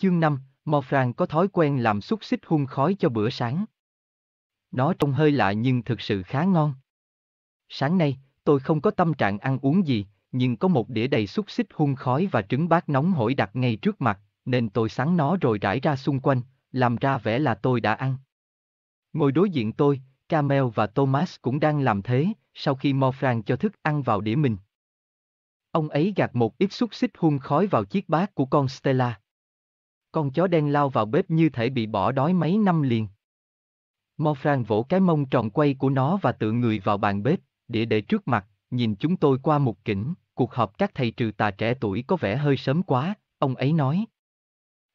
Chương 5, Morfran có thói quen làm xúc xích hun khói cho bữa sáng. Nó trông hơi lạ nhưng thực sự khá ngon. Sáng nay, tôi không có tâm trạng ăn uống gì, nhưng có một đĩa đầy xúc xích hun khói và trứng bát nóng hổi đặt ngay trước mặt, nên tôi sắn nó rồi rải ra xung quanh, làm ra vẻ là tôi đã ăn. Ngồi đối diện tôi, Camel và Thomas cũng đang làm thế, sau khi Morfran cho thức ăn vào đĩa mình. Ông ấy gạt một ít xúc xích hun khói vào chiếc bát của con Stella. Con chó đen lao vào bếp như thể bị bỏ đói mấy năm liền. Morfran vỗ cái mông tròn quay của nó và tự người vào bàn bếp, đĩa để trước mặt, nhìn chúng tôi qua một kỉnh, cuộc họp các thầy trừ tà trẻ tuổi có vẻ hơi sớm quá, ông ấy nói.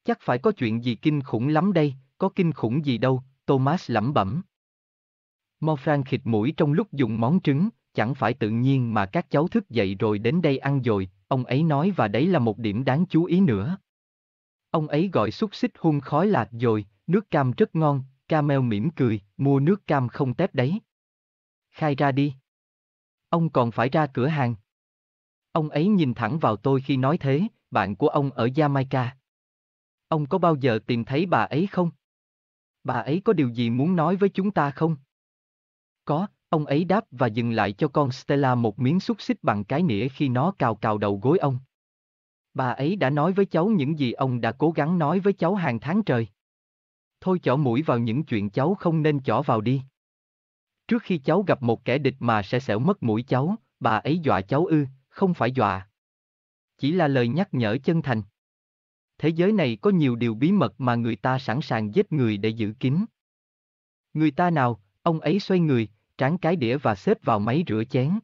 Chắc phải có chuyện gì kinh khủng lắm đây, có kinh khủng gì đâu, Thomas lẩm bẩm. Morfran khịt mũi trong lúc dùng món trứng, chẳng phải tự nhiên mà các cháu thức dậy rồi đến đây ăn rồi, ông ấy nói và đấy là một điểm đáng chú ý nữa. Ông ấy gọi xúc xích hun khói lạc rồi, nước cam rất ngon, Camel mỉm cười, mua nước cam không tép đấy. Khai ra đi. Ông còn phải ra cửa hàng. Ông ấy nhìn thẳng vào tôi khi nói thế, bạn của ông ở Jamaica. Ông có bao giờ tìm thấy bà ấy không? Bà ấy có điều gì muốn nói với chúng ta không? Có, ông ấy đáp và dừng lại cho con Stella một miếng xúc xích bằng cái nĩa khi nó cào cào đầu gối ông. Bà ấy đã nói với cháu những gì ông đã cố gắng nói với cháu hàng tháng trời. Thôi chỏ mũi vào những chuyện cháu không nên chỏ vào đi. Trước khi cháu gặp một kẻ địch mà sẽ xẻo mất mũi cháu, bà ấy dọa cháu ư, không phải dọa. Chỉ là lời nhắc nhở chân thành. Thế giới này có nhiều điều bí mật mà người ta sẵn sàng giết người để giữ kín. Người ta nào, ông ấy xoay người, tráng cái đĩa và xếp vào máy rửa chén.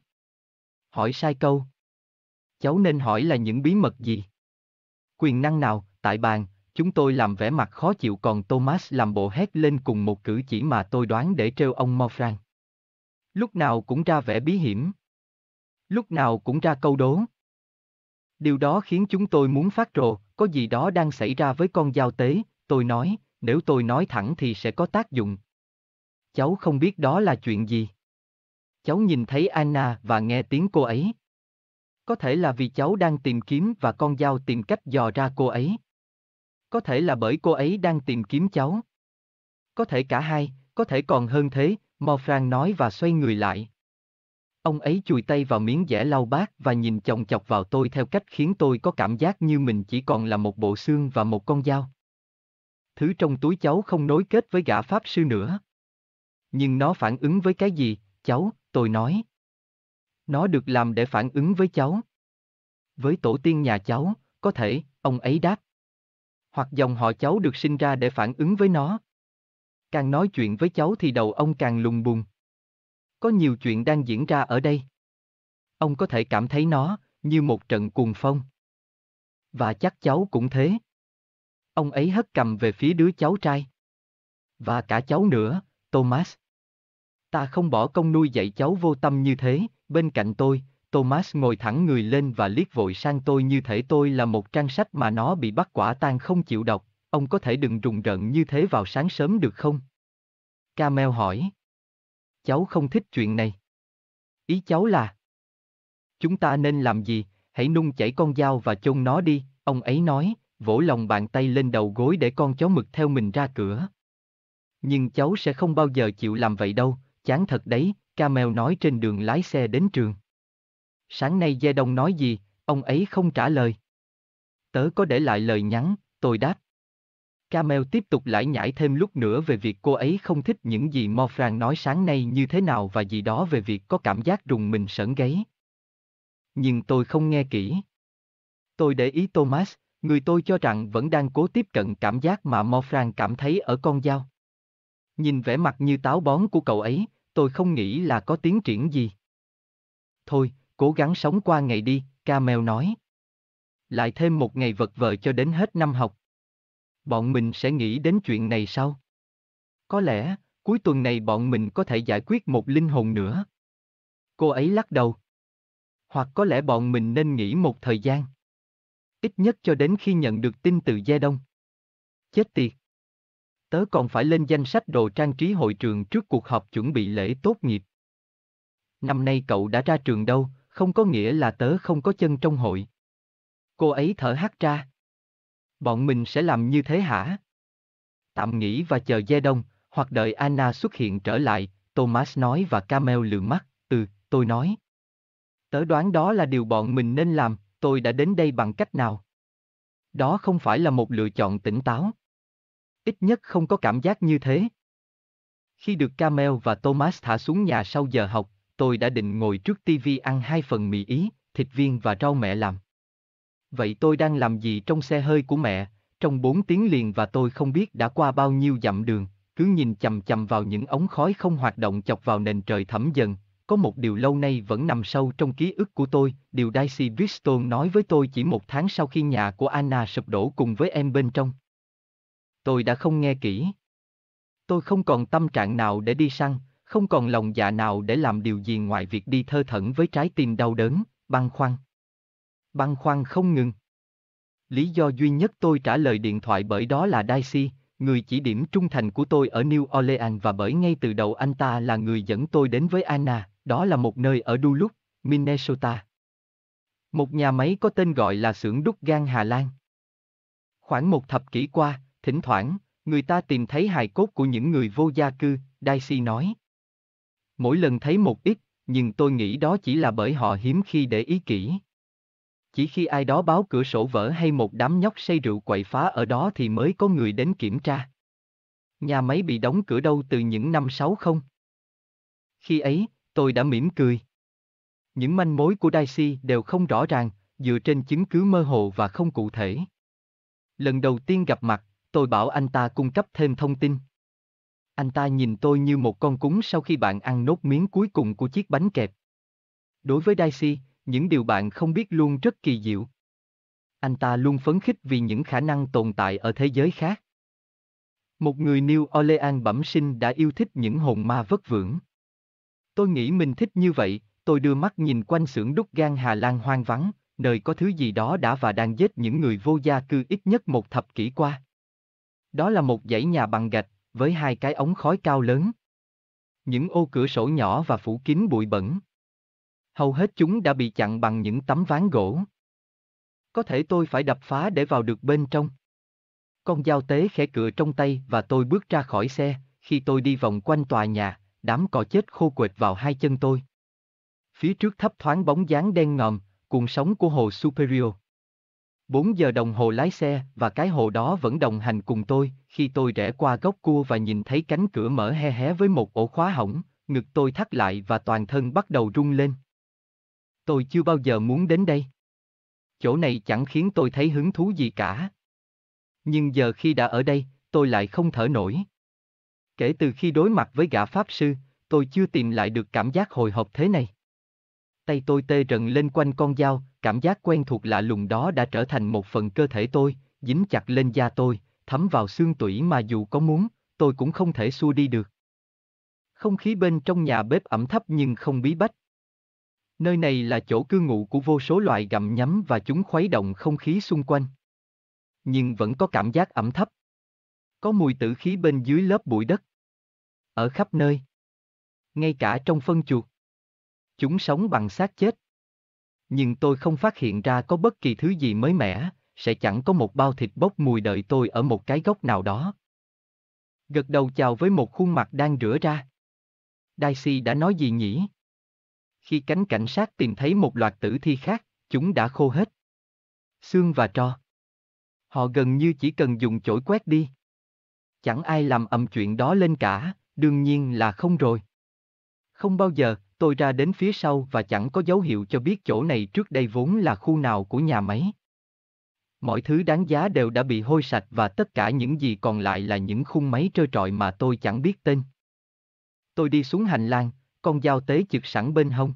Hỏi sai câu. Cháu nên hỏi là những bí mật gì? Quyền năng nào, tại bàn, chúng tôi làm vẻ mặt khó chịu còn Thomas làm bộ hét lên cùng một cử chỉ mà tôi đoán để trêu ông Morfran. Lúc nào cũng ra vẻ bí hiểm. Lúc nào cũng ra câu đố. Điều đó khiến chúng tôi muốn phát rồ, có gì đó đang xảy ra với con dao tế, tôi nói, nếu tôi nói thẳng thì sẽ có tác dụng. Cháu không biết đó là chuyện gì. Cháu nhìn thấy Anna và nghe tiếng cô ấy. Có thể là vì cháu đang tìm kiếm và con dao tìm cách dò ra cô ấy. Có thể là bởi cô ấy đang tìm kiếm cháu. Có thể cả hai, có thể còn hơn thế, Morfran nói và xoay người lại. Ông ấy chùi tay vào miếng dẻ lau bát và nhìn chồng chọc vào tôi theo cách khiến tôi có cảm giác như mình chỉ còn là một bộ xương và một con dao. Thứ trong túi cháu không nối kết với gã pháp sư nữa. Nhưng nó phản ứng với cái gì, cháu, tôi nói. Nó được làm để phản ứng với cháu. Với tổ tiên nhà cháu, có thể, ông ấy đáp. Hoặc dòng họ cháu được sinh ra để phản ứng với nó. Càng nói chuyện với cháu thì đầu ông càng lùng bùng. Có nhiều chuyện đang diễn ra ở đây. Ông có thể cảm thấy nó, như một trận cuồng phong. Và chắc cháu cũng thế. Ông ấy hất cầm về phía đứa cháu trai. Và cả cháu nữa, Thomas. Ta không bỏ công nuôi dạy cháu vô tâm như thế, bên cạnh tôi, Thomas ngồi thẳng người lên và liếc vội sang tôi như thể tôi là một trang sách mà nó bị bắt quả tang không chịu đọc, ông có thể đừng rùng rợn như thế vào sáng sớm được không? Camel hỏi. Cháu không thích chuyện này. Ý cháu là... Chúng ta nên làm gì, hãy nung chảy con dao và chôn nó đi, ông ấy nói, vỗ lòng bàn tay lên đầu gối để con chó mực theo mình ra cửa. Nhưng cháu sẽ không bao giờ chịu làm vậy đâu, chán thật đấy, Camel nói trên đường lái xe đến trường. Sáng nay Gia Đông nói gì, ông ấy không trả lời. Tớ có để lại lời nhắn, tôi đáp. Camel tiếp tục lải nhải thêm lúc nữa về việc cô ấy không thích những gì Morfran nói sáng nay như thế nào và gì đó về việc có cảm giác rùng mình sởn gáy. Nhưng tôi không nghe kỹ. Tôi để ý Thomas, người tôi cho rằng vẫn đang cố tiếp cận cảm giác mà Morfran cảm thấy ở con dao. Nhìn vẻ mặt như táo bón của cậu ấy, tôi không nghĩ là có tiến triển gì. Thôi, cố gắng sống qua ngày đi, Camel nói. Lại thêm một ngày vật vờ cho đến hết năm học. Bọn mình sẽ nghĩ đến chuyện này sau. Có lẽ, cuối tuần này bọn mình có thể giải quyết một linh hồn nữa. Cô ấy lắc đầu. Hoặc có lẽ bọn mình nên nghỉ một thời gian. Ít nhất cho đến khi nhận được tin từ Gia Đông. Chết tiệt. Tớ còn phải lên danh sách đồ trang trí hội trường trước cuộc họp chuẩn bị lễ tốt nghiệp. Năm nay cậu đã ra trường đâu, không có nghĩa là tớ không có chân trong hội. Cô ấy thở hắt ra. Bọn mình sẽ làm như thế hả? Tạm nghỉ và chờ Gia Đông, hoặc đợi Anna xuất hiện trở lại, Thomas nói và Camel lườm mắt, ừ, tôi nói. Tớ đoán đó là điều bọn mình nên làm, tôi đã đến đây bằng cách nào? Đó không phải là một lựa chọn tỉnh táo. Ít nhất không có cảm giác như thế. Khi được Camel và Thomas thả xuống nhà sau giờ học, tôi đã định ngồi trước TV ăn hai phần mì ý, thịt viên và rau mẹ làm. Vậy tôi đang làm gì trong xe hơi của mẹ, trong bốn tiếng liền và tôi không biết đã qua bao nhiêu dặm đường, cứ nhìn chầm chầm vào những ống khói không hoạt động chọc vào nền trời thẫm dần. Có một điều lâu nay vẫn nằm sâu trong ký ức của tôi, điều Daisy Bristol nói với tôi chỉ một tháng sau khi nhà của Anna sụp đổ cùng với em bên trong. Tôi đã không nghe kỹ. Tôi không còn tâm trạng nào để đi săn, không còn lòng dạ nào để làm điều gì ngoài việc đi thơ thẩn với trái tim đau đớn, băn khoăn. Băn khoăn không ngừng. Lý do duy nhất tôi trả lời điện thoại bởi đó là Daisy, người chỉ điểm trung thành của tôi ở New Orleans và bởi ngay từ đầu anh ta là người dẫn tôi đến với Anna, đó là một nơi ở Duluth, Minnesota. Một nhà máy có tên gọi là xưởng đúc gan Hà Lan. Khoảng một thập kỷ qua, thỉnh thoảng, người ta tìm thấy hài cốt của những người vô gia cư, Daisy nói. Mỗi lần thấy một ít, nhưng tôi nghĩ đó chỉ là bởi họ hiếm khi để ý kỹ. Chỉ khi ai đó báo cửa sổ vỡ hay một đám nhóc say rượu quậy phá ở đó thì mới có người đến kiểm tra. Nhà máy bị đóng cửa đâu từ những năm 60. Khi ấy, tôi đã mỉm cười. Những manh mối của Daisy đều không rõ ràng, dựa trên chứng cứ mơ hồ và không cụ thể. Lần đầu tiên gặp mặt, tôi bảo anh ta cung cấp thêm thông tin. Anh ta nhìn tôi như một con cúng sau khi bạn ăn nốt miếng cuối cùng của chiếc bánh kẹp. Đối với Daisy, những điều bạn không biết luôn rất kỳ diệu. Anh ta luôn phấn khích vì những khả năng tồn tại ở thế giới khác. Một người New Orleans bẩm sinh đã yêu thích những hồn ma vất vưởng. Tôi nghĩ mình thích như vậy, tôi đưa mắt nhìn quanh xưởng đúc gan Hà Lan hoang vắng, nơi có thứ gì đó đã và đang giết những người vô gia cư ít nhất một thập kỷ qua. Đó là một dãy nhà bằng gạch, với hai cái ống khói cao lớn. Những ô cửa sổ nhỏ và phủ kín bụi bẩn. Hầu hết chúng đã bị chặn bằng những tấm ván gỗ. Có thể tôi phải đập phá để vào được bên trong. Con dao tế khẽ cửa trong tay và tôi bước ra khỏi xe, khi tôi đi vòng quanh tòa nhà, đám cỏ chết khô quệt vào hai chân tôi. Phía trước thấp thoáng bóng dáng đen ngòm, cuồng sóng của hồ Superior. 4 giờ đồng hồ lái xe và cái hồ đó vẫn đồng hành cùng tôi, khi tôi rẽ qua góc cua và nhìn thấy cánh cửa mở hé hé với một ổ khóa hỏng, ngực tôi thắt lại và toàn thân bắt đầu rung lên. Tôi chưa bao giờ muốn đến đây. Chỗ này chẳng khiến tôi thấy hứng thú gì cả. Nhưng giờ khi đã ở đây, tôi lại không thở nổi. Kể từ khi đối mặt với gã pháp sư, tôi chưa tìm lại được cảm giác hồi hộp thế này. Tay tôi tê rần lên quanh con dao, cảm giác quen thuộc lạ lùng đó đã trở thành một phần cơ thể tôi, dính chặt lên da tôi, thấm vào xương tủy mà dù có muốn, tôi cũng không thể xua đi được. Không khí bên trong nhà bếp ẩm thấp nhưng không bí bách. Nơi này là chỗ cư ngụ của vô số loài gặm nhấm và chúng khuấy động không khí xung quanh. Nhưng vẫn có cảm giác ẩm thấp. Có mùi tử khí bên dưới lớp bụi đất. Ở khắp nơi. Ngay cả trong phân chuột. Chúng sống bằng xác chết. Nhưng tôi không phát hiện ra có bất kỳ thứ gì mới mẻ, sẽ chẳng có một bao thịt bốc mùi đợi tôi ở một cái góc nào đó. Gật đầu chào với một khuôn mặt đang rửa ra. Daisy đã nói gì nhỉ? Khi cánh cảnh sát tìm thấy một loạt tử thi khác, chúng đã khô hết. Xương và tro. Họ gần như chỉ cần dùng chổi quét đi. Chẳng ai làm ầm chuyện đó lên cả, đương nhiên là không rồi. Không bao giờ, tôi ra đến phía sau và chẳng có dấu hiệu cho biết chỗ này trước đây vốn là khu nào của nhà máy. Mọi thứ đáng giá đều đã bị hôi sạch và tất cả những gì còn lại là những khung máy trơ trọi mà tôi chẳng biết tên. Tôi đi xuống hành lang, con dao tế chực sẵn bên hông.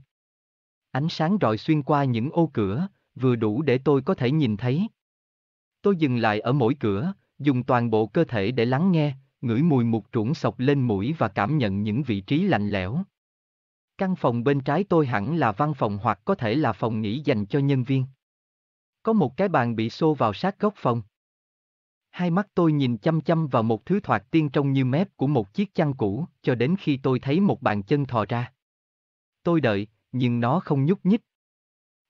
Ánh sáng rọi xuyên qua những ô cửa, vừa đủ để tôi có thể nhìn thấy. Tôi dừng lại ở mỗi cửa, dùng toàn bộ cơ thể để lắng nghe, ngửi mùi mục trũng sọc lên mũi và cảm nhận những vị trí lạnh lẽo. Căn phòng bên trái tôi hẳn là văn phòng hoặc có thể là phòng nghỉ dành cho nhân viên. Có một cái bàn bị xô vào sát góc phòng. Hai mắt tôi nhìn chăm chăm vào một thứ thoạt tiên trông như mép của một chiếc chăn cũ, cho đến khi tôi thấy một bàn chân thò ra. Tôi đợi, nhưng nó không nhúc nhích.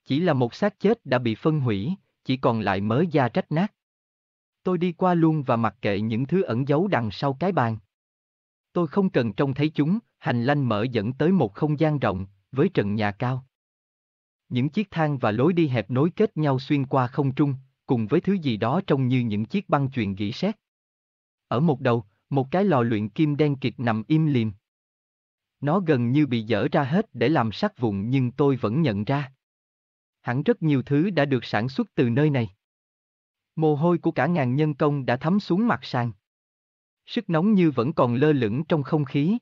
Chỉ là một xác chết đã bị phân hủy, chỉ còn lại mớ da rách nát. Tôi đi qua luôn và mặc kệ những thứ ẩn giấu đằng sau cái bàn. Tôi không cần trông thấy chúng, hành lang mở dẫn tới một không gian rộng, với trần nhà cao. Những chiếc thang và lối đi hẹp nối kết nhau xuyên qua không trung, cùng với thứ gì đó trông như những chiếc băng chuyền gỉ sét. Ở một đầu, một cái lò luyện kim đen kịt nằm im lìm. Nó gần như bị dở ra hết để làm sắt vụn nhưng tôi vẫn nhận ra. Hẳn rất nhiều thứ đã được sản xuất từ nơi này. Mồ hôi của cả ngàn nhân công đã thấm xuống mặt sàn. Sức nóng như vẫn còn lơ lửng trong không khí.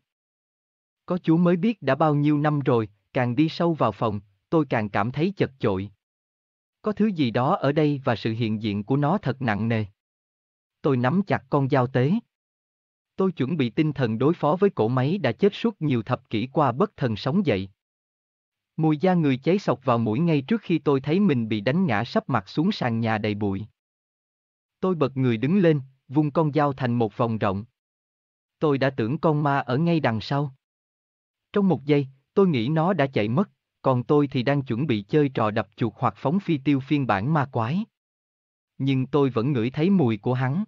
Có chú mới biết đã bao nhiêu năm rồi, càng đi sâu vào phòng, tôi càng cảm thấy chật chội. Có thứ gì đó ở đây và sự hiện diện của nó thật nặng nề. Tôi nắm chặt con dao tế. Tôi chuẩn bị tinh thần đối phó với cỗ máy đã chết suốt nhiều thập kỷ qua bất thần sống dậy. Mùi da người cháy sọc vào mũi ngay trước khi tôi thấy mình bị đánh ngã sắp mặt xuống sàn nhà đầy bụi. Tôi bật người đứng lên, vung con dao thành một vòng rộng. Tôi đã tưởng con ma ở ngay đằng sau. Trong một giây, tôi nghĩ nó đã chạy mất, còn tôi thì đang chuẩn bị chơi trò đập chuột hoặc phóng phi tiêu phiên bản ma quái. Nhưng tôi vẫn ngửi thấy mùi của hắn.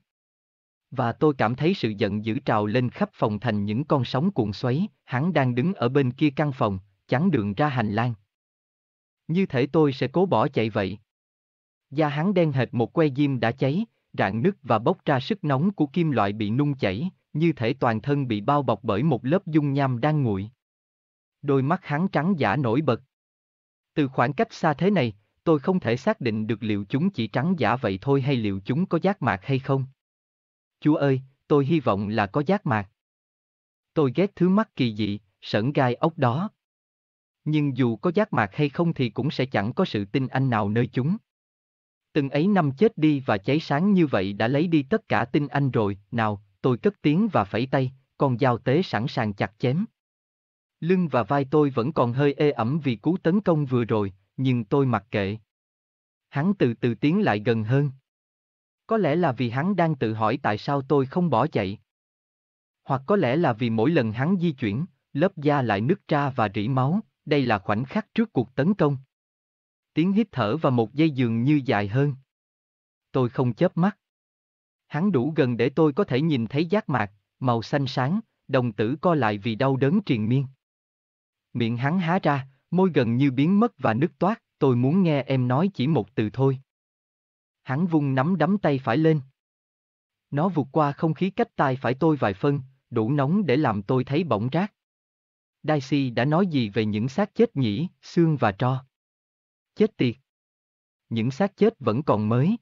Và tôi cảm thấy sự giận dữ trào lên khắp phòng thành những con sóng cuộn xoáy, hắn đang đứng ở bên kia căn phòng, chắn đường ra hành lang. Như thể tôi sẽ cố bỏ chạy vậy. Da hắn đen hệt một que diêm đã cháy, rạn nứt và bốc ra sức nóng của kim loại bị nung chảy, như thể toàn thân bị bao bọc bởi một lớp dung nham đang nguội. Đôi mắt hắn trắng giả nổi bật. Từ khoảng cách xa thế này, tôi không thể xác định được liệu chúng chỉ trắng giả vậy thôi hay liệu chúng có giác mạc hay không. Chúa ơi, tôi hy vọng là có giác mạc. Tôi ghét thứ mắt kỳ dị, sẩn gai ốc đó. Nhưng dù có giác mạc hay không thì cũng sẽ chẳng có sự tin anh nào nơi chúng. Từng ấy năm chết đi và cháy sáng như vậy đã lấy đi tất cả tin anh rồi, nào, tôi cất tiếng và phẩy tay, con dao tế sẵn sàng chặt chém. Lưng và vai tôi vẫn còn hơi ê ẩm vì cú tấn công vừa rồi, nhưng tôi mặc kệ. Hắn từ từ tiến lại gần hơn. Có lẽ là vì hắn đang tự hỏi tại sao tôi không bỏ chạy. Hoặc có lẽ là vì mỗi lần hắn di chuyển, lớp da lại nứt ra và rỉ máu, đây là khoảnh khắc trước cuộc tấn công. Tiếng hít thở và một dây dường như dài hơn. Tôi không chớp mắt. Hắn đủ gần để tôi có thể nhìn thấy giác mạc, màu xanh sáng, đồng tử co lại vì đau đớn triền miên. Miệng hắn há ra, môi gần như biến mất và nứt toát, tôi muốn nghe em nói chỉ một từ thôi. Hắn vung nắm đấm tay phải lên. Nó vụt qua không khí cách tai phải tôi vài phân, đủ nóng để làm tôi thấy bỏng rát. Daisy đã nói gì về những xác chết nhỉ, xương và tro. Chết tiệt. Những xác chết vẫn còn mới.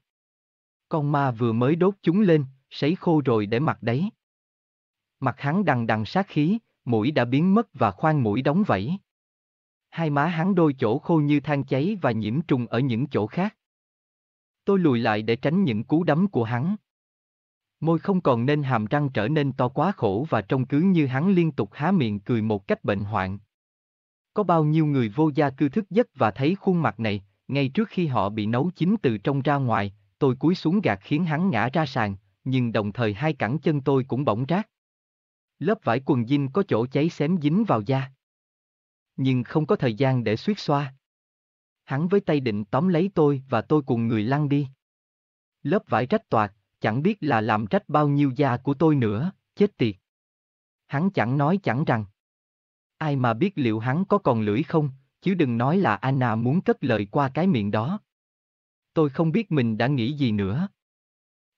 Con ma vừa mới đốt chúng lên, sấy khô rồi để mặc đấy. Mặt hắn đằng đằng sát khí, mũi đã biến mất và khoang mũi đóng vẫy. Hai má hắn đôi chỗ khô như than cháy và nhiễm trùng ở những chỗ khác. Tôi lùi lại để tránh những cú đấm của hắn. Môi không còn nên hàm răng trở nên to quá khổ và trông cứ như hắn liên tục há miệng cười một cách bệnh hoạn. Có bao nhiêu người vô gia cư thức giấc và thấy khuôn mặt này, ngay trước khi họ bị nấu chín từ trong ra ngoài, tôi cúi xuống gạt khiến hắn ngã ra sàn, nhưng đồng thời hai cẳng chân tôi cũng bỗng rát. Lớp vải quần jean có chỗ cháy xém dính vào da. Nhưng không có thời gian để suýt xoa. Hắn với tay định tóm lấy tôi và tôi cùng người lăn đi. Lớp vải rách toạc, chẳng biết là làm rách bao nhiêu da của tôi nữa, chết tiệt. Hắn chẳng nói chẳng rằng. Ai mà biết liệu hắn có còn lưỡi không, chứ đừng nói là Anna muốn cất lời qua cái miệng đó. Tôi không biết mình đã nghĩ gì nữa.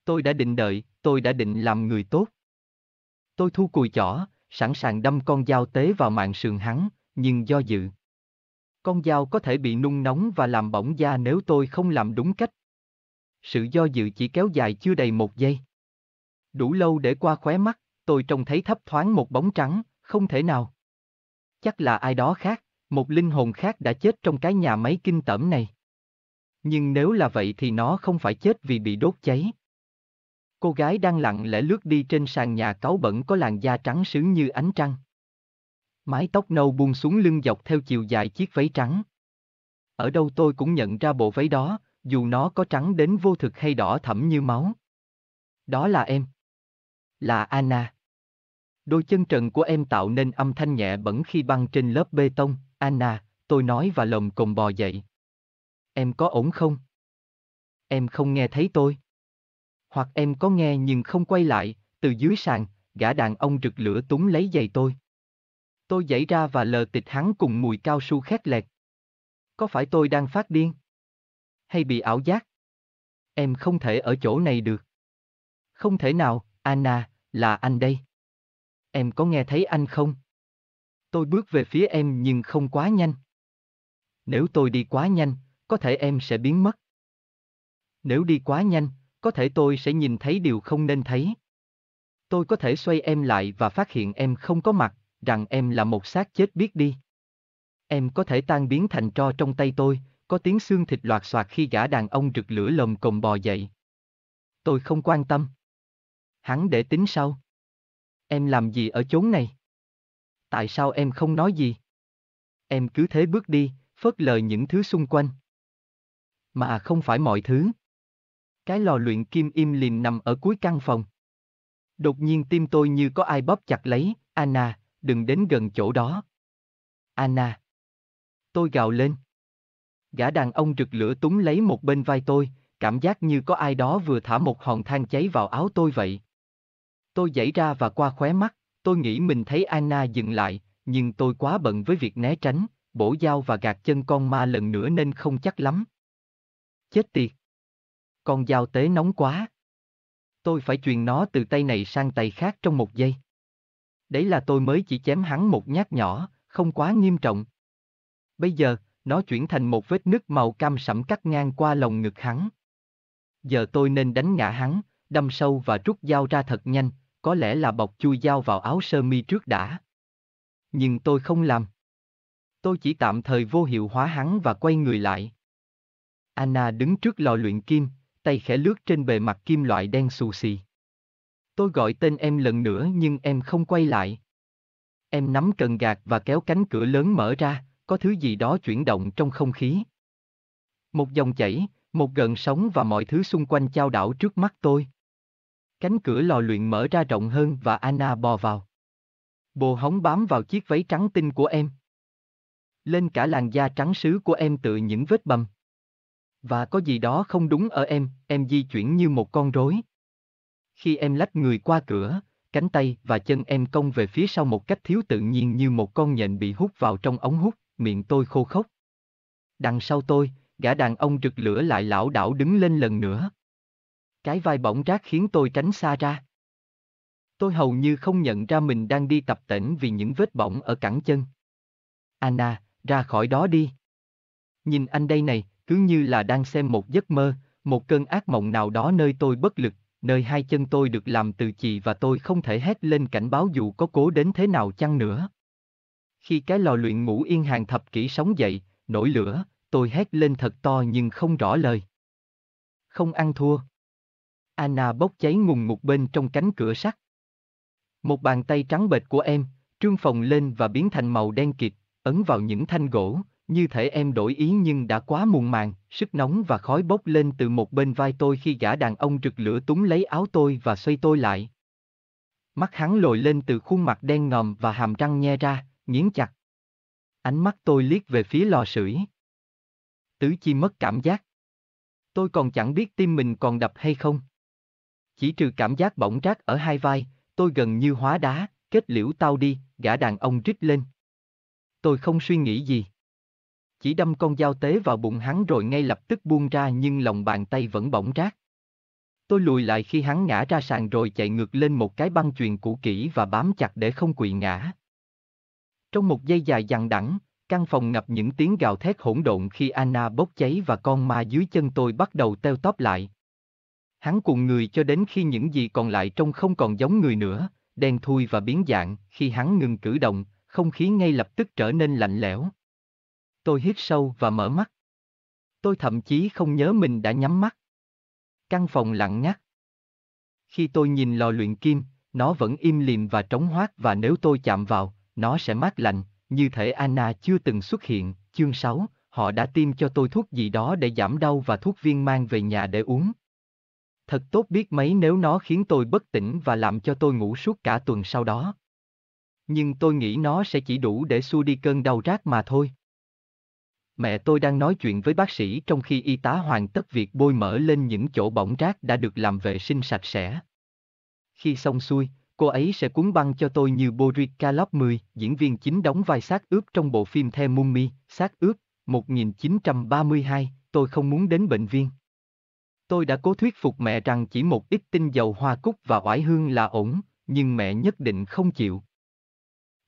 Tôi đã định đợi, tôi đã định làm người tốt. Tôi thu cùi chỏ, sẵn sàng đâm con dao tế vào mạng sườn hắn, nhưng do dự. Con dao có thể bị nung nóng và làm bỏng da nếu tôi không làm đúng cách. Sự do dự chỉ kéo dài chưa đầy một giây. Đủ lâu để qua khóe mắt, tôi trông thấy thấp thoáng một bóng trắng, không thể nào. Chắc là ai đó khác, một linh hồn khác đã chết trong cái nhà máy kinh tởm này. Nhưng nếu là vậy thì nó không phải chết vì bị đốt cháy. Cô gái đang lặng lẽ lướt đi trên sàn nhà cáu bẩn có làn da trắng sứ như ánh trăng. Mái tóc nâu buông xuống lưng dọc theo chiều dài chiếc váy trắng. Ở đâu tôi cũng nhận ra bộ váy đó, dù nó có trắng đến vô thực hay đỏ thẫm như máu. Đó là em. Là Anna. Đôi chân trần của em tạo nên âm thanh nhẹ bẩn khi băng trên lớp bê tông, Anna, tôi nói và lồng cồn bò dậy. Em có ổn không? Em không nghe thấy tôi. Hoặc em có nghe nhưng không quay lại, từ dưới sàn, gã đàn ông rực lửa túng lấy giày tôi. Tôi dậy ra và lờ tịch hắn cùng mùi cao su khét lẹt. Có phải tôi đang phát điên? Hay bị ảo giác? Em không thể ở chỗ này được. Không thể nào, Anna, là anh đây. Em có nghe thấy anh không? Tôi bước về phía em nhưng không quá nhanh. Nếu tôi đi quá nhanh, có thể em sẽ biến mất. Nếu đi quá nhanh, có thể tôi sẽ nhìn thấy điều không nên thấy. Tôi có thể xoay em lại và phát hiện em không có mặt, rằng em là một xác chết biết đi. Em có thể tan biến thành tro trong tay tôi, có tiếng xương thịt loạt xoạt khi gã đàn ông rực lửa lồng cồn bò dậy. Tôi không quan tâm. Hắn để tính sau. Em làm gì ở chốn này? Tại sao em không nói gì? Em cứ thế bước đi, phớt lờ những thứ xung quanh. Mà không phải mọi thứ. Cái lò luyện kim im lìm nằm ở cuối căn phòng. Đột nhiên tim tôi như có ai bóp chặt lấy, Anna, đừng đến gần chỗ đó. Anna. Tôi gào lên. Gã đàn ông rực lửa túng lấy một bên vai tôi, cảm giác như có ai đó vừa thả một hòn than cháy vào áo tôi vậy. Tôi giãy ra và qua khóe mắt, tôi nghĩ mình thấy Anna dừng lại, nhưng tôi quá bận với việc né tránh, bổ dao và gạt chân con ma lần nữa nên không chắc lắm. Chết tiệt! Con dao tế nóng quá. Tôi phải truyền nó từ tay này sang tay khác trong một giây. Đấy là tôi mới chỉ chém hắn một nhát nhỏ, không quá nghiêm trọng. Bây giờ, nó chuyển thành một vết nứt màu cam sẫm cắt ngang qua lồng ngực hắn. Giờ tôi nên đánh ngã hắn, đâm sâu và rút dao ra thật nhanh, có lẽ là bọc chui dao vào áo sơ mi trước đã. Nhưng tôi không làm. Tôi chỉ tạm thời vô hiệu hóa hắn và quay người lại. Anna đứng trước lò luyện kim, tay khẽ lướt trên bề mặt kim loại đen xù xì. Tôi gọi tên em lần nữa nhưng em không quay lại. Em nắm cần gạt và kéo cánh cửa lớn mở ra, có thứ gì đó chuyển động trong không khí. Một dòng chảy, một gần sóng và mọi thứ xung quanh chao đảo trước mắt tôi. Cánh cửa lò luyện mở ra rộng hơn và Anna bò vào. Bồ hóng bám vào chiếc váy trắng tinh của em. Lên cả làn da trắng sứ của em tự những vết bầm. Và có gì đó không đúng ở em, em di chuyển như một con rối. Khi em lách người qua cửa, cánh tay và chân em cong về phía sau một cách thiếu tự nhiên như một con nhện bị hút vào trong ống hút, miệng tôi khô khốc. Đằng sau tôi, gã đàn ông rực lửa lại lão đảo đứng lên lần nữa. Cái vai bỗng rác khiến tôi tránh xa ra. Tôi hầu như không nhận ra mình đang đi tập tễnh vì những vết bỏng ở cẳng chân. Anna, ra khỏi đó đi. Nhìn anh đây này, cứ như là đang xem một giấc mơ, một cơn ác mộng nào đó nơi tôi bất lực, nơi hai chân tôi được làm từ chì và tôi không thể hét lên cảnh báo dù có cố đến thế nào chăng nữa. Khi cái lò luyện ngủ yên hàng thập kỷ sống dậy, nổi lửa, tôi hét lên thật to nhưng không rõ lời. Không ăn thua. Anna bốc cháy ngùng ngục bên trong cánh cửa sắt. Một bàn tay trắng bệch của em, trương phồng lên và biến thành màu đen kịt, ấn vào những thanh gỗ, như thể em đổi ý nhưng đã quá muộn màng, sức nóng và khói bốc lên từ một bên vai tôi khi gã đàn ông rực lửa túng lấy áo tôi và xoay tôi lại. Mắt hắn lồi lên từ khuôn mặt đen ngòm và hàm răng nhe ra, nghiến chặt. Ánh mắt tôi liếc về phía lò sưởi. Tứ chi mất cảm giác. Tôi còn chẳng biết tim mình còn đập hay không. Chỉ trừ cảm giác bỏng rát ở hai vai, tôi gần như hóa đá, kết liễu tao đi, gã đàn ông rít lên. Tôi không suy nghĩ gì. Chỉ đâm con dao tế vào bụng hắn rồi ngay lập tức buông ra nhưng lòng bàn tay vẫn bỏng rát. Tôi lùi lại khi hắn ngã ra sàn rồi chạy ngược lên một cái băng chuyền cũ kỹ và bám chặt để không quỵ ngã. Trong một giây dài dằng đẵng, căn phòng ngập những tiếng gào thét hỗn độn khi Anna bốc cháy và con ma dưới chân tôi bắt đầu teo tóp lại. Hắn cùng người cho đến khi những gì còn lại trông không còn giống người nữa, đen thui và biến dạng, khi hắn ngừng cử động, không khí ngay lập tức trở nên lạnh lẽo. Tôi hít sâu và mở mắt. Tôi thậm chí không nhớ mình đã nhắm mắt. Căn phòng lặng ngắt. Khi tôi nhìn lò luyện kim, nó vẫn im lìm và trống hoác và nếu tôi chạm vào, nó sẽ mát lạnh, như thể Anna chưa từng xuất hiện. Chương 6, họ đã tiêm cho tôi thuốc gì đó để giảm đau và thuốc viên mang về nhà để uống. Thật tốt biết mấy nếu nó khiến tôi bất tỉnh và làm cho tôi ngủ suốt cả tuần sau đó. Nhưng tôi nghĩ nó sẽ chỉ đủ để xua đi cơn đau rát mà thôi. Mẹ tôi đang nói chuyện với bác sĩ trong khi y tá hoàn tất việc bôi mỡ lên những chỗ bỏng rác đã được làm vệ sinh sạch sẽ. Khi xong xuôi, cô ấy sẽ cuốn băng cho tôi như Boris Kalop 10, diễn viên chính đóng vai xác ướp trong bộ phim The Mummy, xác ướp, 1932, tôi không muốn đến bệnh viện. Tôi đã cố thuyết phục mẹ rằng chỉ một ít tinh dầu hoa cúc và oải hương là ổn, nhưng mẹ nhất định không chịu.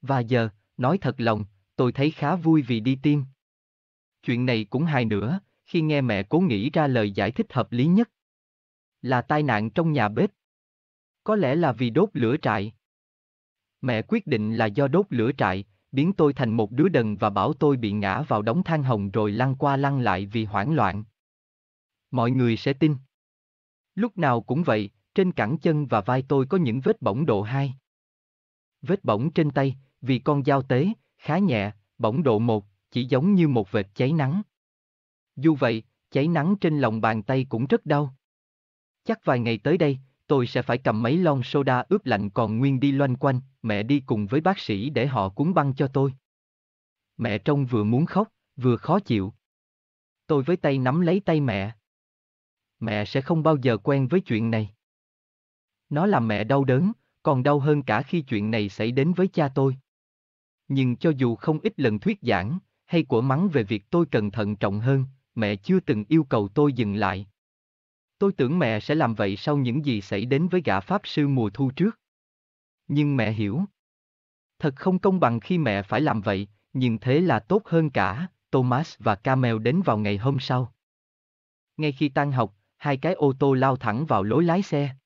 Và giờ, nói thật lòng, tôi thấy khá vui vì đi tiêm. Chuyện này cũng hài nữa, khi nghe mẹ cố nghĩ ra lời giải thích hợp lý nhất. Là tai nạn trong nhà bếp. Có lẽ là vì đốt lửa trại. Mẹ quyết định là do đốt lửa trại, biến tôi thành một đứa đần và bảo tôi bị ngã vào đống than hồng rồi lăn qua lăn lại vì hoảng loạn. Mọi người sẽ tin. Lúc nào cũng vậy, trên cẳng chân và vai tôi có những vết bỏng độ 2. Vết bỏng trên tay, vì con dao tế, khá nhẹ, bỏng độ 1, chỉ giống như một vệt cháy nắng. Dù vậy, cháy nắng trên lòng bàn tay cũng rất đau. Chắc vài ngày tới đây, tôi sẽ phải cầm mấy lon soda ướp lạnh còn nguyên đi loanh quanh, mẹ đi cùng với bác sĩ để họ cuốn băng cho tôi. Mẹ trông vừa muốn khóc, vừa khó chịu. Tôi với tay nắm lấy tay mẹ. Mẹ sẽ không bao giờ quen với chuyện này. Nó làm mẹ đau đớn, còn đau hơn cả khi chuyện này xảy đến với cha tôi. Nhưng cho dù không ít lần thuyết giảng, hay của mắng về việc tôi cần thận trọng hơn, mẹ chưa từng yêu cầu tôi dừng lại. Tôi tưởng mẹ sẽ làm vậy sau những gì xảy đến với gã pháp sư mùa thu trước. Nhưng mẹ hiểu. Thật không công bằng khi mẹ phải làm vậy, nhưng thế là tốt hơn cả, Thomas và Camel đến vào ngày hôm sau. Ngay khi tan học, hai cái ô tô lao thẳng vào lối lái xe.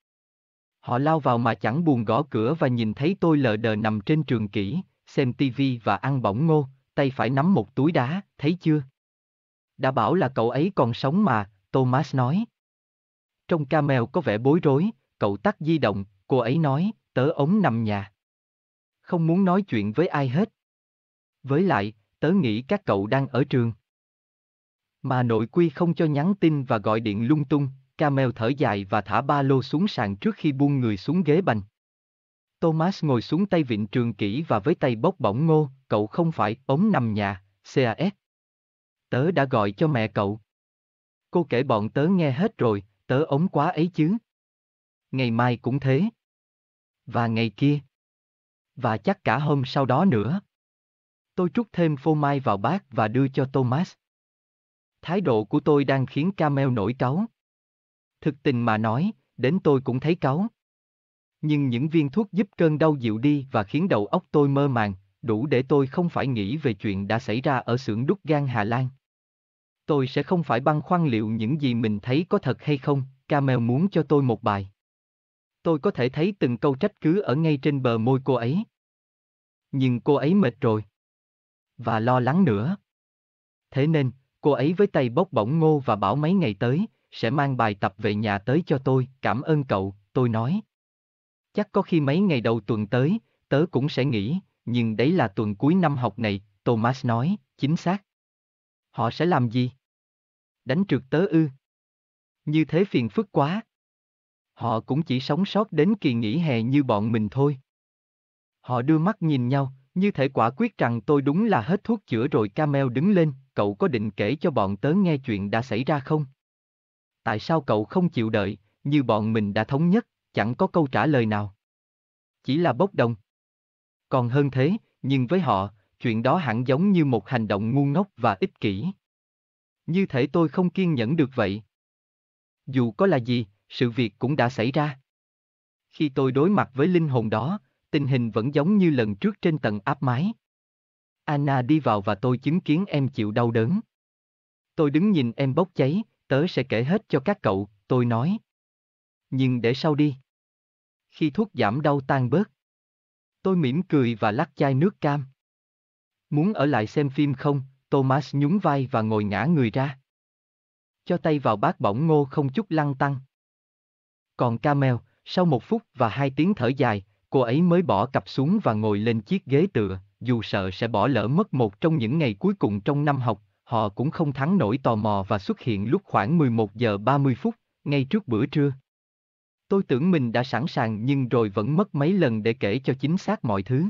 Họ lao vào mà chẳng buồn gõ cửa và nhìn thấy tôi lờ đờ nằm trên trường kỷ, xem tivi và ăn bỏng ngô, tay phải nắm một túi đá, thấy chưa? Đã bảo là cậu ấy còn sống mà, Thomas nói. Trong camel có vẻ bối rối, cậu tắt di động, cô ấy nói, tớ ống nằm nhà. Không muốn nói chuyện với ai hết. Với lại, tớ nghĩ các cậu đang ở trường. Mà nội quy không cho nhắn tin và gọi điện lung tung, Camel thở dài và thả ba lô xuống sàn trước khi buông người xuống ghế bành. Thomas ngồi xuống tay vịn trường kỹ và với tay bốc bỏng ngô, cậu không phải ống nằm nhà, CAS. Tớ đã gọi cho mẹ cậu. Cô kể bọn tớ nghe hết rồi, tớ ống quá ấy chứ. Ngày mai cũng thế. Và ngày kia. Và chắc cả hôm sau đó nữa. Tôi trút thêm phô mai vào bát và đưa cho Thomas. Thái độ của tôi đang khiến Camel nổi cáu. Thực tình mà nói, đến tôi cũng thấy cáu. Nhưng những viên thuốc giúp cơn đau dịu đi và khiến đầu óc tôi mơ màng, đủ để tôi không phải nghĩ về chuyện đã xảy ra ở xưởng đúc gan Hà Lan. Tôi sẽ không phải băn khoăn liệu những gì mình thấy có thật hay không, Camel muốn cho tôi một bài. Tôi có thể thấy từng câu trách cứ ở ngay trên bờ môi cô ấy. Nhưng cô ấy mệt rồi. Và lo lắng nữa. Thế nên, cô ấy với tay bốc bỏng ngô và bảo mấy ngày tới, sẽ mang bài tập về nhà tới cho tôi, cảm ơn cậu, tôi nói. Chắc có khi mấy ngày đầu tuần tới, tớ cũng sẽ nghỉ, nhưng đấy là tuần cuối năm học này, Thomas nói, chính xác. Họ sẽ làm gì? Đánh trượt tớ ư? Như thế phiền phức quá. Họ cũng chỉ sống sót đến kỳ nghỉ hè như bọn mình thôi. Họ đưa mắt nhìn nhau, như thể quả quyết rằng tôi đúng là hết thuốc chữa rồi Camel đứng lên, cậu có định kể cho bọn tớ nghe chuyện đã xảy ra không? Tại sao cậu không chịu đợi, như bọn mình đã thống nhất, chẳng có câu trả lời nào. Chỉ là bốc đồng. Còn hơn thế, nhưng với họ, chuyện đó hẳn giống như một hành động ngu ngốc và ích kỷ. Như thể tôi không kiên nhẫn được vậy. Dù có là gì, sự việc cũng đã xảy ra. Khi tôi đối mặt với linh hồn đó, tình hình vẫn giống như lần trước trên tầng áp mái. Anna đi vào và tôi chứng kiến em chịu đau đớn. Tôi đứng nhìn em bốc cháy, tớ sẽ kể hết cho các cậu, tôi nói. Nhưng để sau đi. Khi thuốc giảm đau tan bớt. Tôi mỉm cười và lắc chai nước cam. Muốn ở lại xem phim không, Thomas nhún vai và ngồi ngã người ra. Cho tay vào bát bỏng ngô không chút lăng tăng. Còn Camel, sau một phút và hai tiếng thở dài, cô ấy mới bỏ cặp xuống và ngồi lên chiếc ghế tựa, dù sợ sẽ bỏ lỡ mất một trong những ngày cuối cùng trong năm học, họ cũng không thắng nổi tò mò và xuất hiện lúc khoảng 11 giờ 30 phút, ngay trước bữa trưa. Tôi tưởng mình đã sẵn sàng nhưng rồi vẫn mất mấy lần để kể cho chính xác mọi thứ.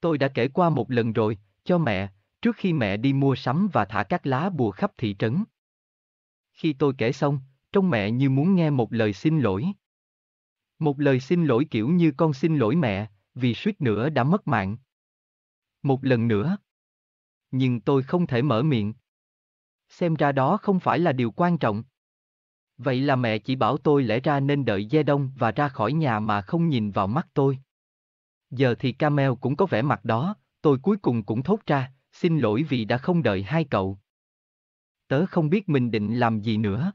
Tôi đã kể qua một lần rồi, cho mẹ, trước khi mẹ đi mua sắm và thả các lá bùa khắp thị trấn. Khi tôi kể xong, trông mẹ như muốn nghe một lời xin lỗi. Một lời xin lỗi kiểu như con xin lỗi mẹ, vì suýt nữa đã mất mạng. Một lần nữa. Nhưng tôi không thể mở miệng. Xem ra đó không phải là điều quan trọng. Vậy là mẹ chỉ bảo tôi lẽ ra nên đợi Gia Đông và ra khỏi nhà mà không nhìn vào mắt tôi. Giờ thì Camel cũng có vẻ mặt đó, tôi cuối cùng cũng thốt ra, xin lỗi vì đã không đợi hai cậu. Tớ không biết mình định làm gì nữa.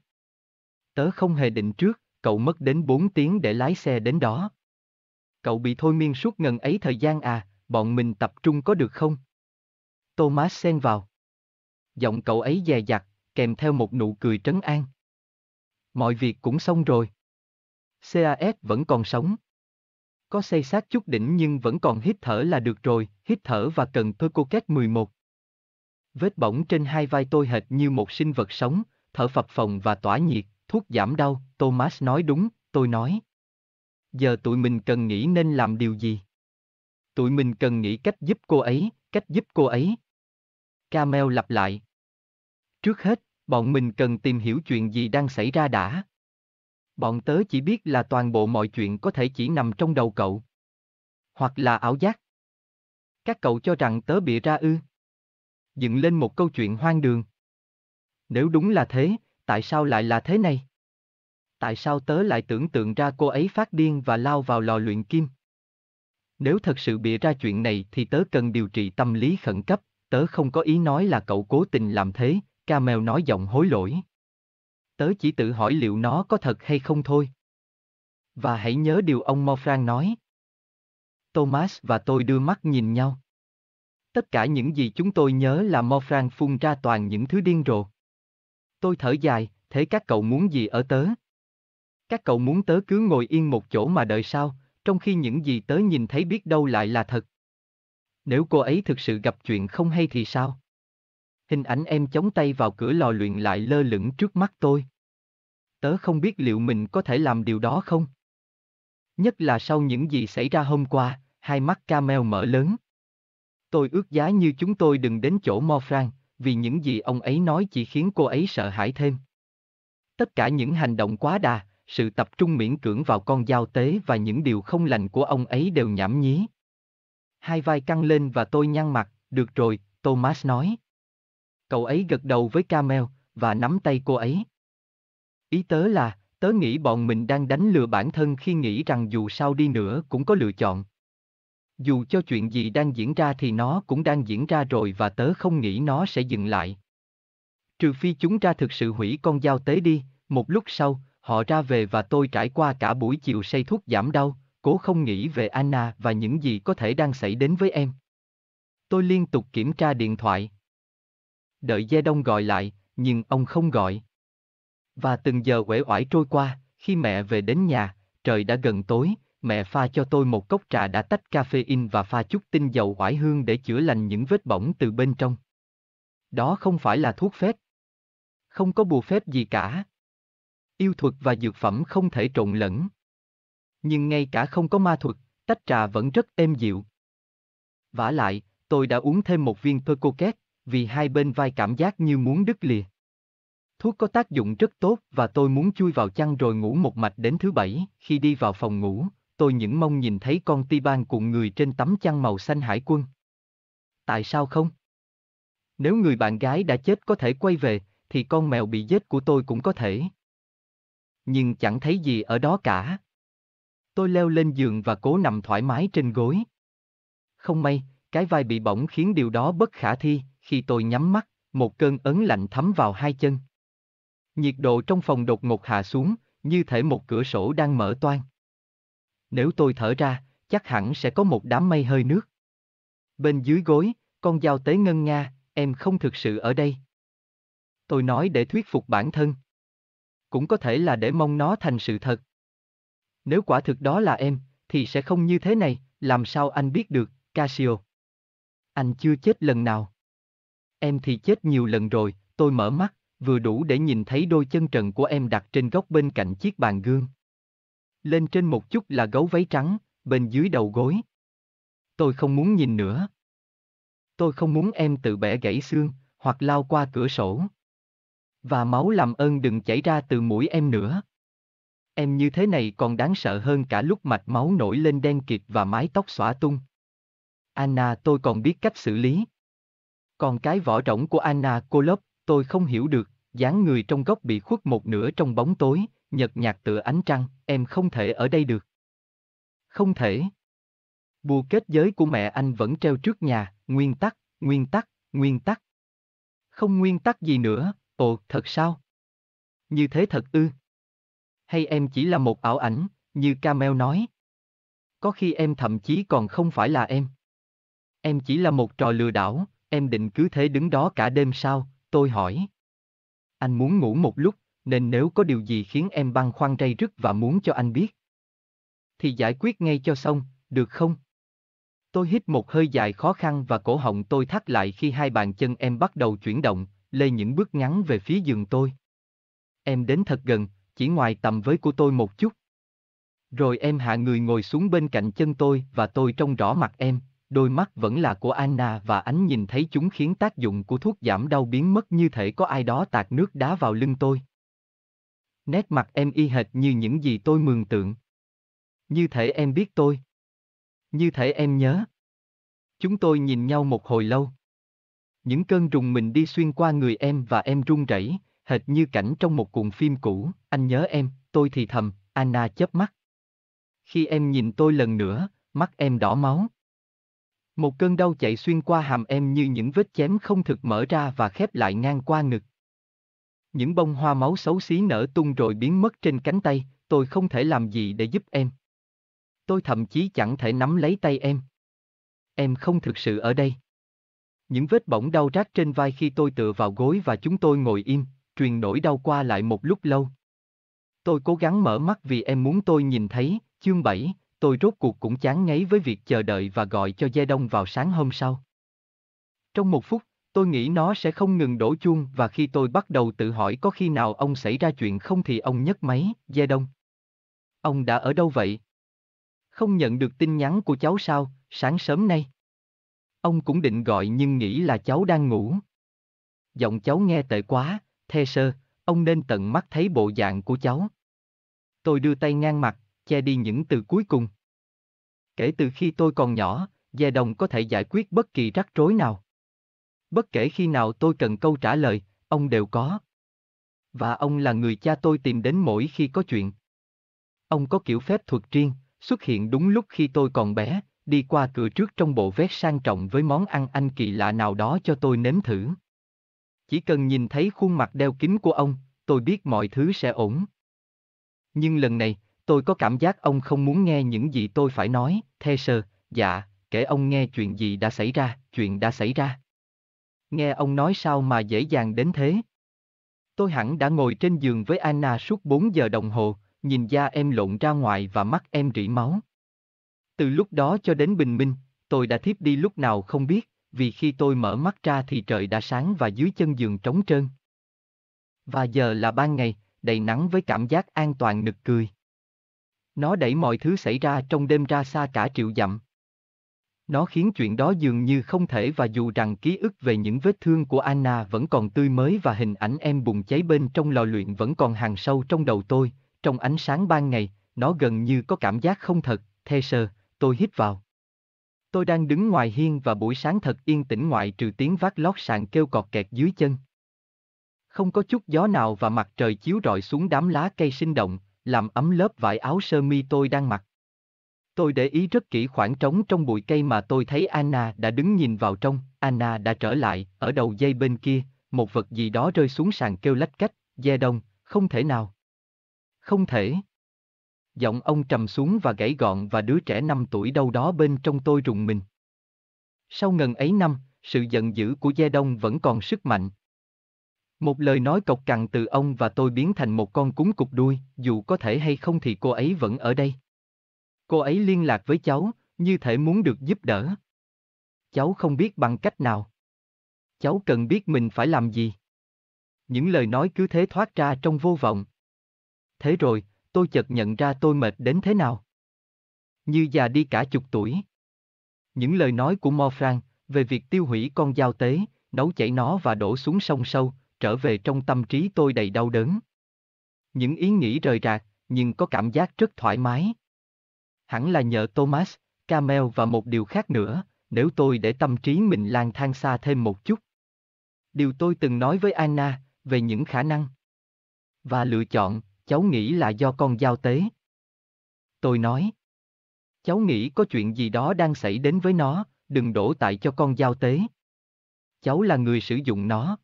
Tớ không hề định trước, cậu mất đến 4 tiếng để lái xe đến đó. Cậu bị thôi miên suốt ngần ấy thời gian à, bọn mình tập trung có được không? Thomas xen vào. Giọng cậu ấy dè dặt, kèm theo một nụ cười trấn an. Mọi việc cũng xong rồi. CAS vẫn còn sống. Có xây xác chút đỉnh nhưng vẫn còn hít thở là được rồi, hít thở và cần tôi cô kết 11. Vết bỏng trên hai vai tôi hệt như một sinh vật sống, thở phập phồng và tỏa nhiệt, thuốc giảm đau, Thomas nói đúng, tôi nói. Giờ tụi mình cần nghĩ nên làm điều gì? Tụi mình cần nghĩ cách giúp cô ấy, cách giúp cô ấy. Camel lặp lại. Trước hết, bọn mình cần tìm hiểu chuyện gì đang xảy ra đã. Bọn tớ chỉ biết là toàn bộ mọi chuyện có thể chỉ nằm trong đầu cậu. Hoặc là ảo giác. Các cậu cho rằng tớ bịa ra ư. Dựng lên một câu chuyện hoang đường. Nếu đúng là thế, tại sao lại là thế này? Tại sao tớ lại tưởng tượng ra cô ấy phát điên và lao vào lò luyện kim? Nếu thật sự bịa ra chuyện này thì tớ cần điều trị tâm lý khẩn cấp, tớ không có ý nói là cậu cố tình làm thế, Camel nói giọng hối lỗi. Tớ chỉ tự hỏi liệu nó có thật hay không thôi. Và hãy nhớ điều ông Morfran nói. Thomas và tôi đưa mắt nhìn nhau. Tất cả những gì chúng tôi nhớ là Morfran phun ra toàn những thứ điên rồ. Tôi thở dài, thế các cậu muốn gì ở tớ? Các cậu muốn tớ cứ ngồi yên một chỗ mà đợi sao, trong khi những gì tớ nhìn thấy biết đâu lại là thật. Nếu cô ấy thực sự gặp chuyện không hay thì sao? Hình ảnh em chống tay vào cửa lò luyện lại lơ lửng trước mắt tôi. Tớ không biết liệu mình có thể làm điều đó không? Nhất là sau những gì xảy ra hôm qua, hai mắt Camel mở lớn. Tôi ước giá như chúng tôi đừng đến chỗ Morfran, vì những gì ông ấy nói chỉ khiến cô ấy sợ hãi thêm. Tất cả những hành động quá đà, sự tập trung miễn cưỡng vào con dao tế và những điều không lành của ông ấy đều nhảm nhí. Hai vai căng lên và tôi nhăn mặt, được rồi, Thomas nói. Cậu ấy gật đầu với Camel, và nắm tay cô ấy. Ý tớ là, tớ nghĩ bọn mình đang đánh lừa bản thân khi nghĩ rằng dù sao đi nữa cũng có lựa chọn. Dù cho chuyện gì đang diễn ra thì nó cũng đang diễn ra rồi và tớ không nghĩ nó sẽ dừng lại. Trừ phi chúng ra thực sự hủy con dao tế đi, một lúc sau, họ ra về và tôi trải qua cả buổi chiều say thuốc giảm đau, cố không nghĩ về Anna và những gì có thể đang xảy đến với em. Tôi liên tục kiểm tra điện thoại. Đợi Gia Đông gọi lại, nhưng ông không gọi. Và từng giờ uể oải trôi qua, khi mẹ về đến nhà, trời đã gần tối, mẹ pha cho tôi một cốc trà đã tách caffeine và pha chút tinh dầu oải hương để chữa lành những vết bỏng từ bên trong. Đó không phải là thuốc phép. Không có bùa phép gì cả. Yêu thuật và dược phẩm không thể trộn lẫn. Nhưng ngay cả không có ma thuật, tách trà vẫn rất êm dịu. vả lại, tôi đã uống thêm một viên Percocet, vì hai bên vai cảm giác như muốn đứt lìa. Thuốc có tác dụng rất tốt và tôi muốn chui vào chăn rồi ngủ một mạch đến thứ bảy, khi đi vào phòng ngủ, tôi những mong nhìn thấy con ti ban cuộn người trên tấm chăn màu xanh hải quân. Tại sao không? Nếu người bạn gái đã chết có thể quay về, thì con mèo bị giết của tôi cũng có thể. Nhưng chẳng thấy gì ở đó cả. Tôi leo lên giường và cố nằm thoải mái trên gối. Không may, cái vai bị bỏng khiến điều đó bất khả thi, khi tôi nhắm mắt, một cơn ấn lạnh thấm vào hai chân. Nhiệt độ trong phòng đột ngột hạ xuống, như thể một cửa sổ đang mở toang. Nếu tôi thở ra, chắc hẳn sẽ có một đám mây hơi nước. Bên dưới gối, con dao tế ngân nga, em không thực sự ở đây. Tôi nói để thuyết phục bản thân. Cũng có thể là để mong nó thành sự thật. Nếu quả thực đó là em, thì sẽ không như thế này, làm sao anh biết được, Casio? Anh chưa chết lần nào. Em thì chết nhiều lần rồi, tôi mở mắt, vừa đủ để nhìn thấy đôi chân trần của em đặt trên góc bên cạnh chiếc bàn gương. Lên trên một chút là gấu váy trắng, bên dưới đầu gối. Tôi không muốn nhìn nữa. Tôi không muốn em tự bẻ gãy xương, hoặc lao qua cửa sổ. Và máu làm ơn đừng chảy ra từ mũi em nữa. Em như thế này còn đáng sợ hơn cả lúc mạch máu nổi lên đen kịt và mái tóc xõa tung. Anna tôi còn biết cách xử lý. Còn cái vỏ rỗng của Anna Kolop, tôi không hiểu được, dáng người trong góc bị khuất một nửa trong bóng tối, nhợt nhạt tựa ánh trăng, em không thể ở đây được. Không thể. Bùa kết giới của mẹ anh vẫn treo trước nhà, nguyên tắc, nguyên tắc, nguyên tắc. Không nguyên tắc gì nữa, ồ, thật sao? Như thế thật ư? Hay em chỉ là một ảo ảnh, như Camel nói? Có khi em thậm chí còn không phải là em. Em chỉ là một trò lừa đảo, em định cứ thế đứng đó cả đêm sao, tôi hỏi. Anh muốn ngủ một lúc, nên nếu có điều gì khiến em băn khoăn rây rứt và muốn cho anh biết. Thì giải quyết ngay cho xong, được không? Tôi hít một hơi dài khó khăn và cổ họng tôi thắt lại khi hai bàn chân em bắt đầu chuyển động, lê những bước ngắn về phía giường tôi. Em đến thật gần, chỉ ngoài tầm với của tôi một chút. Rồi em hạ người ngồi xuống bên cạnh chân tôi và tôi trông rõ mặt em, đôi mắt vẫn là của Anna và ánh nhìn thấy chúng khiến tác dụng của thuốc giảm đau biến mất như thể có ai đó tạt nước đá vào lưng tôi. Nét mặt em y hệt như những gì tôi mường tượng. Như thể em biết tôi. Như thể em nhớ. Chúng tôi nhìn nhau một hồi lâu. Những cơn rùng mình đi xuyên qua người em và em run rẩy, hệt như cảnh trong một cuộn phim cũ, anh nhớ em, tôi thì thầm, Anna chớp mắt. Khi em nhìn tôi lần nữa, mắt em đỏ máu. Một cơn đau chạy xuyên qua hàm em như những vết chém không thực mở ra và khép lại ngang qua ngực. Những bông hoa máu xấu xí nở tung rồi biến mất trên cánh tay, tôi không thể làm gì để giúp em. Tôi thậm chí chẳng thể nắm lấy tay em. Em không thực sự ở đây. Những vết bỏng đau rát trên vai khi tôi tựa vào gối và chúng tôi ngồi im, truyền nỗi đau qua lại một lúc lâu. Tôi cố gắng mở mắt vì em muốn tôi nhìn thấy, chương 7, tôi rốt cuộc cũng chán ngấy với việc chờ đợi và gọi cho Gia Đông vào sáng hôm sau. Trong một phút, tôi nghĩ nó sẽ không ngừng đổ chuông và khi tôi bắt đầu tự hỏi có khi nào ông xảy ra chuyện không thì ông nhấc máy, Gia Đông. Ông đã ở đâu vậy? Không nhận được tin nhắn của cháu sao, sáng sớm nay. Ông cũng định gọi nhưng nghĩ là cháu đang ngủ. Giọng cháu nghe tệ quá, thê sơ, ông nên tận mắt thấy bộ dạng của cháu. Tôi đưa tay ngang mặt, che đi những từ cuối cùng. Kể từ khi tôi còn nhỏ, Gia Đồng có thể giải quyết bất kỳ rắc rối nào. Bất kể khi nào tôi cần câu trả lời, ông đều có. Và ông là người cha tôi tìm đến mỗi khi có chuyện. Ông có kiểu phép thuật riêng, xuất hiện đúng lúc khi tôi còn bé, đi qua cửa trước trong bộ vest sang trọng với món ăn anh kỳ lạ nào đó cho tôi nếm thử. Chỉ cần nhìn thấy khuôn mặt đeo kính của ông, tôi biết mọi thứ sẽ ổn. Nhưng lần này, tôi có cảm giác ông không muốn nghe những gì tôi phải nói, thê sơ, dạ, kể ông nghe chuyện gì đã xảy ra, chuyện đã xảy ra. Nghe ông nói sao mà dễ dàng đến thế. Tôi hẳn đã ngồi trên giường với Anna suốt 4 giờ đồng hồ, nhìn da em lộn ra ngoài và mắt em rỉ máu. Từ lúc đó cho đến bình minh, tôi đã thiếp đi lúc nào không biết, vì khi tôi mở mắt ra thì trời đã sáng và dưới chân giường trống trơn. Và giờ là ban ngày, đầy nắng với cảm giác an toàn nực cười. Nó đẩy mọi thứ xảy ra trong đêm ra xa cả triệu dặm. Nó khiến chuyện đó dường như không thể và dù rằng ký ức về những vết thương của Anna vẫn còn tươi mới và hình ảnh em bùng cháy bên trong lò luyện vẫn còn hàng sâu trong đầu tôi, trong ánh sáng ban ngày, nó gần như có cảm giác không thật, thê sơ, tôi hít vào. Tôi đang đứng ngoài hiên và buổi sáng thật yên tĩnh ngoại trừ tiếng vác lót sàn kêu cọt kẹt dưới chân. Không có chút gió nào và mặt trời chiếu rọi xuống đám lá cây sinh động, làm ấm lớp vải áo sơ mi tôi đang mặc. Tôi để ý rất kỹ khoảng trống trong bụi cây mà tôi thấy Anna đã đứng nhìn vào trong, Anna đã trở lại, ở đầu dây bên kia, một vật gì đó rơi xuống sàn kêu lách cách, dè đông, không thể nào. Không thể. Giọng ông trầm xuống và gãy gọn và đứa trẻ năm tuổi đâu đó bên trong tôi rùng mình. Sau ngần ấy năm, sự giận dữ của Gia Đông vẫn còn sức mạnh. Một lời nói cộc cằn từ ông và tôi biến thành một con cúng cục đuôi, dù có thể hay không thì cô ấy vẫn ở đây. Cô ấy liên lạc với cháu, như thể muốn được giúp đỡ. Cháu không biết bằng cách nào. Cháu cần biết mình phải làm gì. Những lời nói cứ thế thoát ra trong vô vọng. Thế rồi, tôi chợt nhận ra tôi mệt đến thế nào. Như già đi cả chục tuổi. Những lời nói của Morfran, Về việc tiêu hủy con dao tế, nấu chảy nó và đổ xuống sông sâu, trở về trong tâm trí tôi đầy đau đớn. Những ý nghĩ rời rạc, nhưng có cảm giác rất thoải mái. Hẳn là nhờ Thomas, Camel và một điều khác nữa, nếu tôi để tâm trí mình lang thang xa thêm một chút. Điều tôi từng nói với Anna, về những khả năng và lựa chọn, cháu nghĩ là do con giao tế. Tôi nói. Cháu nghĩ có chuyện gì đó đang xảy đến với nó, đừng đổ tại cho con giao tế. Cháu là người sử dụng nó.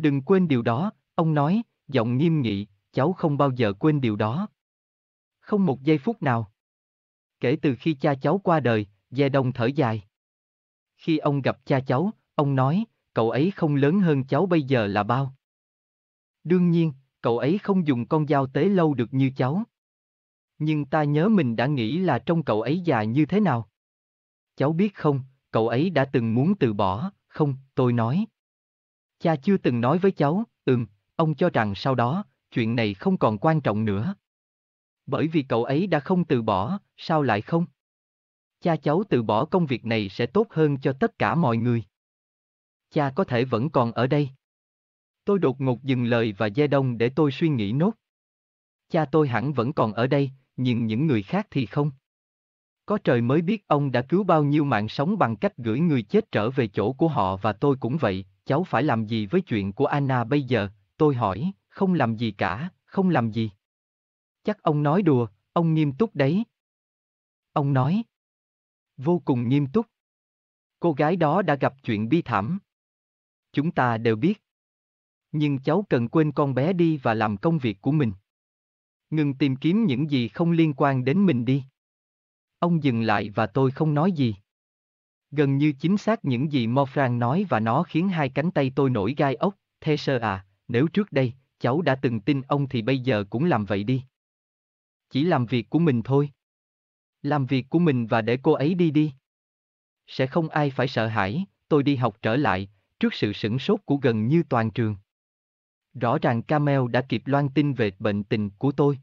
Đừng quên điều đó, ông nói, giọng nghiêm nghị, cháu không bao giờ quên điều đó. Không một giây phút nào. Kể từ khi cha cháu qua đời, Dè Đông thở dài. Khi ông gặp cha cháu, ông nói, cậu ấy không lớn hơn cháu bây giờ là bao. Đương nhiên, cậu ấy không dùng con dao tế lâu được như cháu. Nhưng ta nhớ mình đã nghĩ là trong cậu ấy già như thế nào. Cháu biết không, cậu ấy đã từng muốn từ bỏ, không, tôi nói. Cha chưa từng nói với cháu, ừm, ông cho rằng sau đó, chuyện này không còn quan trọng nữa. Bởi vì cậu ấy đã không từ bỏ, sao lại không? Cha cháu từ bỏ công việc này sẽ tốt hơn cho tất cả mọi người. Cha có thể vẫn còn ở đây. Tôi đột ngột dừng lời và dê đông để tôi suy nghĩ nốt. Cha tôi hẳn vẫn còn ở đây, nhưng những người khác thì không. Có trời mới biết ông đã cứu bao nhiêu mạng sống bằng cách gửi người chết trở về chỗ của họ và tôi cũng vậy, cháu phải làm gì với chuyện của Anna bây giờ, tôi hỏi, không làm gì cả, không làm gì. Chắc ông nói đùa, ông nghiêm túc đấy. Ông nói. Vô cùng nghiêm túc. Cô gái đó đã gặp chuyện bi thảm. Chúng ta đều biết. Nhưng cháu cần quên con bé đi và làm công việc của mình. Ngừng tìm kiếm những gì không liên quan đến mình đi. Ông dừng lại và tôi không nói gì. Gần như chính xác những gì Morfran nói và nó khiến hai cánh tay tôi nổi gai ốc, thế sơ à, nếu trước đây, cháu đã từng tin ông thì bây giờ cũng làm vậy đi. Chỉ làm việc của mình thôi. Làm việc của mình và để cô ấy đi đi. Sẽ không ai phải sợ hãi, tôi đi học trở lại, trước sự sửng sốt của gần như toàn trường. Rõ ràng Camel đã kịp loan tin về bệnh tình của tôi.